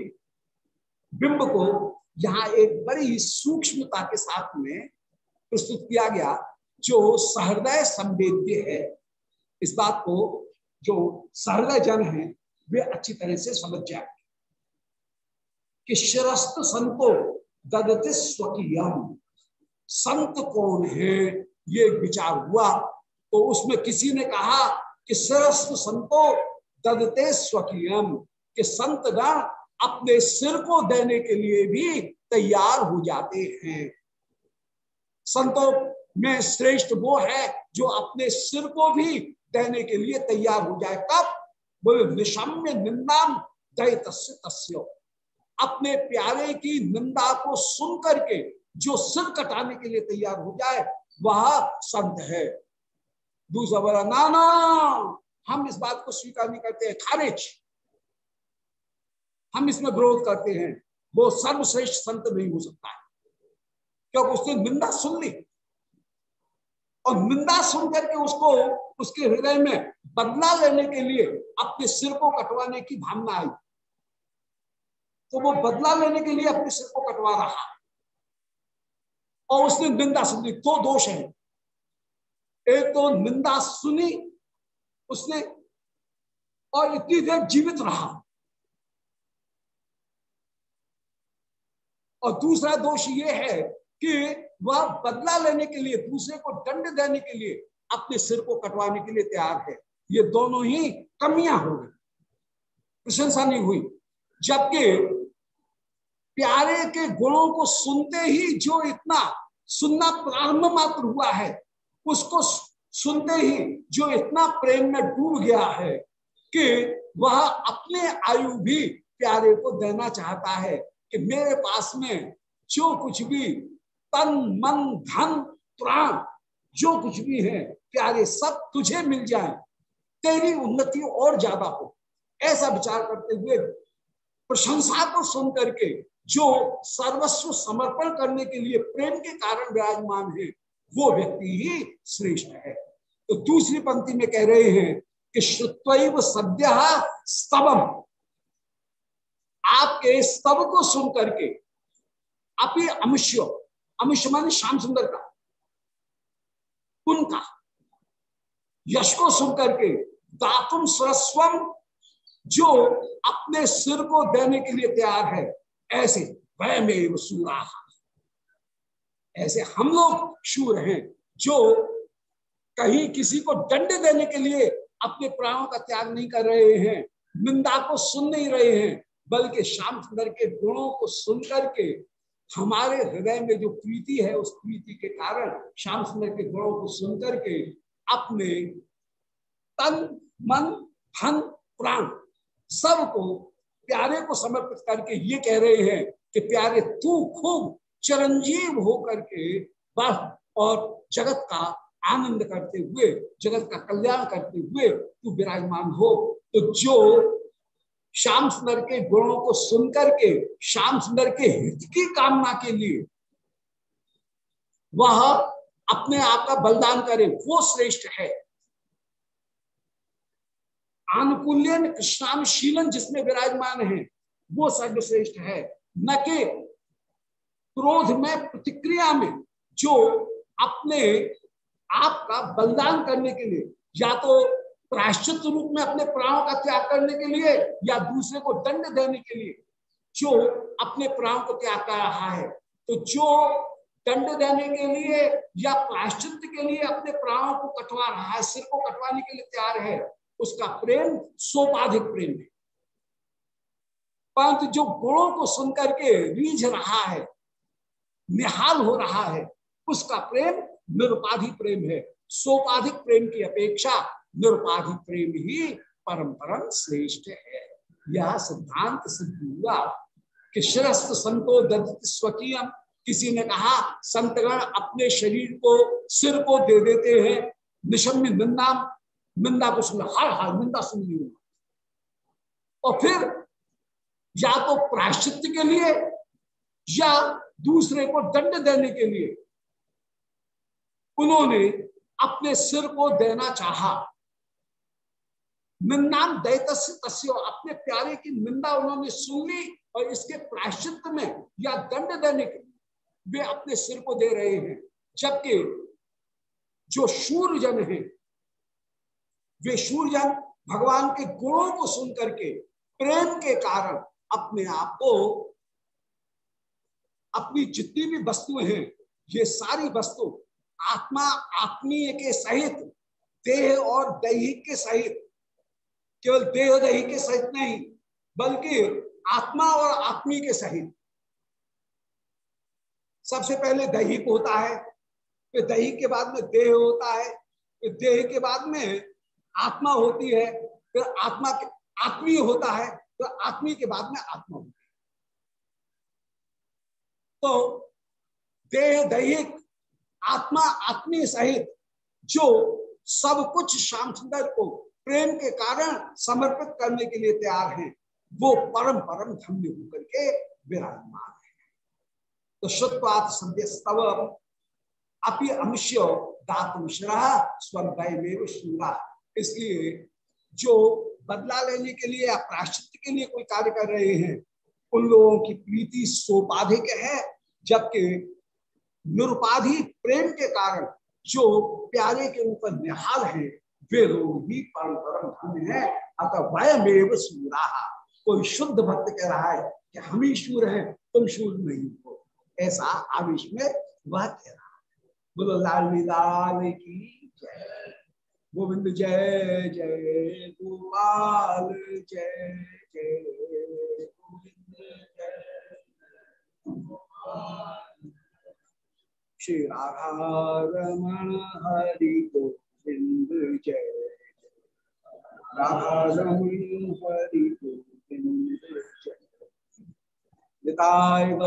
बिंब को यहाँ एक बड़ी सूक्ष्मता के साथ में प्रस्तुत किया गया। जो सहृदय संवेद्य है, इस बात को जो सहृदय जन है, वे अच्छी तरह से समझ जाए कि शिस्त संतो ददते स्वकीयम। संत कौन है? ये विचार हुआ। तो उसमें किसी ने कहा कि सरस्व संतो ददते स्वकीयम, कि संत गण अपने सिर को देने के लिए भी तैयार हो जाते हैं। संतों में श्रेष्ठ वो है जो अपने सिर को भी देने के लिए तैयार हो जाए। कब? बोले, निशम्य निंदा दय तस्य अपने प्यारे की निंदा को सुन करके जो सिर कटाने के लिए तैयार हो जाए, वह संत है। दूसरा बोला, ना ना, हम इस बात को स्वीकार नहीं करते हैं। खारिज। हम इसमें विरोध करते हैं। वो सर्वश्रेष्ठ संत नहीं हो सकता। है क्योंकि उसने निंदा सुन ली। और निंदा सुन करके उसको, उसके हृदय में बदला लेने के लिए अपने सिर को कटवाने की भावना आई। तो वो बदला लेने के लिए अपने सिर को कटवा रहा। और उसने निंदा सुनी दो दोष है। एक तो निंदा सुनी, उसने और इतनी देर जीवित रहा। और दूसरा दोष ये है कि वह बदला लेने के लिए, दूसरे को दंड देने के लिए अपने सिर को कटवाने के लिए तैयार है। ये दोनों ही कमियाँ हो गई। प्रशंसा नहीं हुई। जबकि प्यारे के गुणों को सुनते ही जो इतना सुनना प्रारंभ मात्र हुआ है, उसको सुनते ही जो इतना प्रेम में डूब गया है कि वह अपने आयु भी प्यारे को देना चाहता है कि मेरे पास में जो कुछ भी तन, मन, धन, प्राण, जो कुछ भी है, प्यारे, सब तुझे मिल जाए। तेरी उन्नति और ज़्यादा हो। ऐसा विचार करते हुए प्रशंसा को सुन करके, जो सर्वस्व समर्पण करने के लिए प्रेम के कारण विराजमान है, वो व्यक्ति ही श्रेष्ठ है। तो दूसरी पंक्ति में कह रहे हैं कि श्रुत्व सद्य स्तवम। आपके स्तव को सुन करके, अपी अमुष्य अमुष्य मान श्याम सुंदर का, उनका यश को सुन करके दातुम सरस्वम, जो अपने सिर को देने के लिए तैयार है, ऐसे वह में सूरा ऐसे हम लोग शूर हैं, जो कहीं किसी को दंड देने के लिए अपने प्राणों का त्याग नहीं कर रहे हैं, निंदा को सुन नहीं रहे हैं, बल्कि श्याम सुंदर के गुणों को सुनकर के हमारे हृदय में जो प्रीति है, उस प्रीति के कारण श्याम सुंदर के गुणों को सुनकर के अपने तन, मन, धन, प्राण सबको प्यारे को समर्पित करके ये कह रहे हैं कि प्यारे, तू खूब चिरंजीव होकर के बस और जगत का आनंद करते हुए, जगत का कल्याण करते हुए तू विराजमान हो। तो जो श्याम सुंदर के गुणों को सुनकर के, श्याम सुंदर के हित की कामना के लिए वह अपने आप का बलिदान करे, वो श्रेष्ठ है। आनुकूल्यन कृष्णानुशीलन जिसमें विराजमान है, वो सर्वश्रेष्ठ है। न के क्रोध में, प्रतिक्रिया में, जो अपने आप का बलिदान करने के लिए, या तो प्रायश्चित रूप में अपने प्राणों का त्याग करने के लिए या दूसरे को दंड देने के लिए जो अपने प्राण को त्याग कर रहा है तो जो दंड देने के लिए या प्राश्चित के लिए अपने प्राणों को कटवा रहा है, सिर को कटवाने के लिए तैयार है, उसका प्रेम सोपाधिक प्रेम है। परंतु जो गुणों को सुनकर के रीझ रहा है, निहाल हो रहा है, उसका प्रेम निरुपाधिक प्रेम है। सोपाधिक प्रेम की अपेक्षा निरुपाधिक प्रेम ही परम श्रेष्ठ है। यह सिद्धांत सिद्ध हुआ कि श्रस्त संतो दत्त स्वकीय। किसी ने कहा, संतगण अपने शरीर को सिर को दे देते हैं, निशम्य निंदा निंदा को सुन हर हर निंदा सुन ली और फिर, या तो प्राश्चित के लिए, या दूसरे को दंड देने के लिए, उन्होंने अपने सिर को देना चाहा। दैतस्य तस्य अपने प्यारे की निंदा उन्होंने सुन ली और इसके प्रायश्चित में या दंड देने के वे अपने सिर को दे रहे हैं। जबकि जो शूरजन है, वे शूरजन भगवान के गुणों को सुन करके, प्रेम के कारण अपने आप को, अपनी जितनी भी वस्तुएँ हैं, ये सारी वस्तु आत्मा आत्मीय के सहित, देह और दैहिक के सहित केवल देह दैहिक के सहित नहीं, बल्कि आत्मा और आत्मी के सहित। सबसे पहले दैहिक होता है, फिर दैहिक के बाद में देह होता है, फिर देह के बाद में आत्मा होती है, फिर आत्मा के, आत्मीय होता है, फिर आत्मी के बाद में आत्मा होती है। तो देह दैहिक आत्मा आत्मी सहित जो सब कुछ श्याम सुंदर को प्रेम के कारण समर्पित करने के लिए तैयार हैं। वो परम परम धन्य होकर के विराजमान है। तो शुद्धात संध्य स्तव अपि अमुष्य दात मिश्रा स्वयं शूरा। इसलिए जो बदला लेने के लिए या प्राश्चित के लिए कोई कार्य कर रहे हैं, उन लोगों की प्रीति सोपाधिक है, जबकि निरुपाधि प्रेम के कारण जो प्यारे के ऊपर निहाल है वे लोग ही परम परम धन्य है, अतः वयमेव सूरा कोई शुद्ध भक्त कह रहा है कि हम ही शूर हैं, तुम शूर नहीं हो। ऐसा आवेश में वह कह रहा है। बोलो लाल लाल की जय। गोविंद, जय जय, गोपाल, जय जय, गोविंद, जय श्री राधा रमण हरि गोविंद जय। राम हरि गोविंद जय।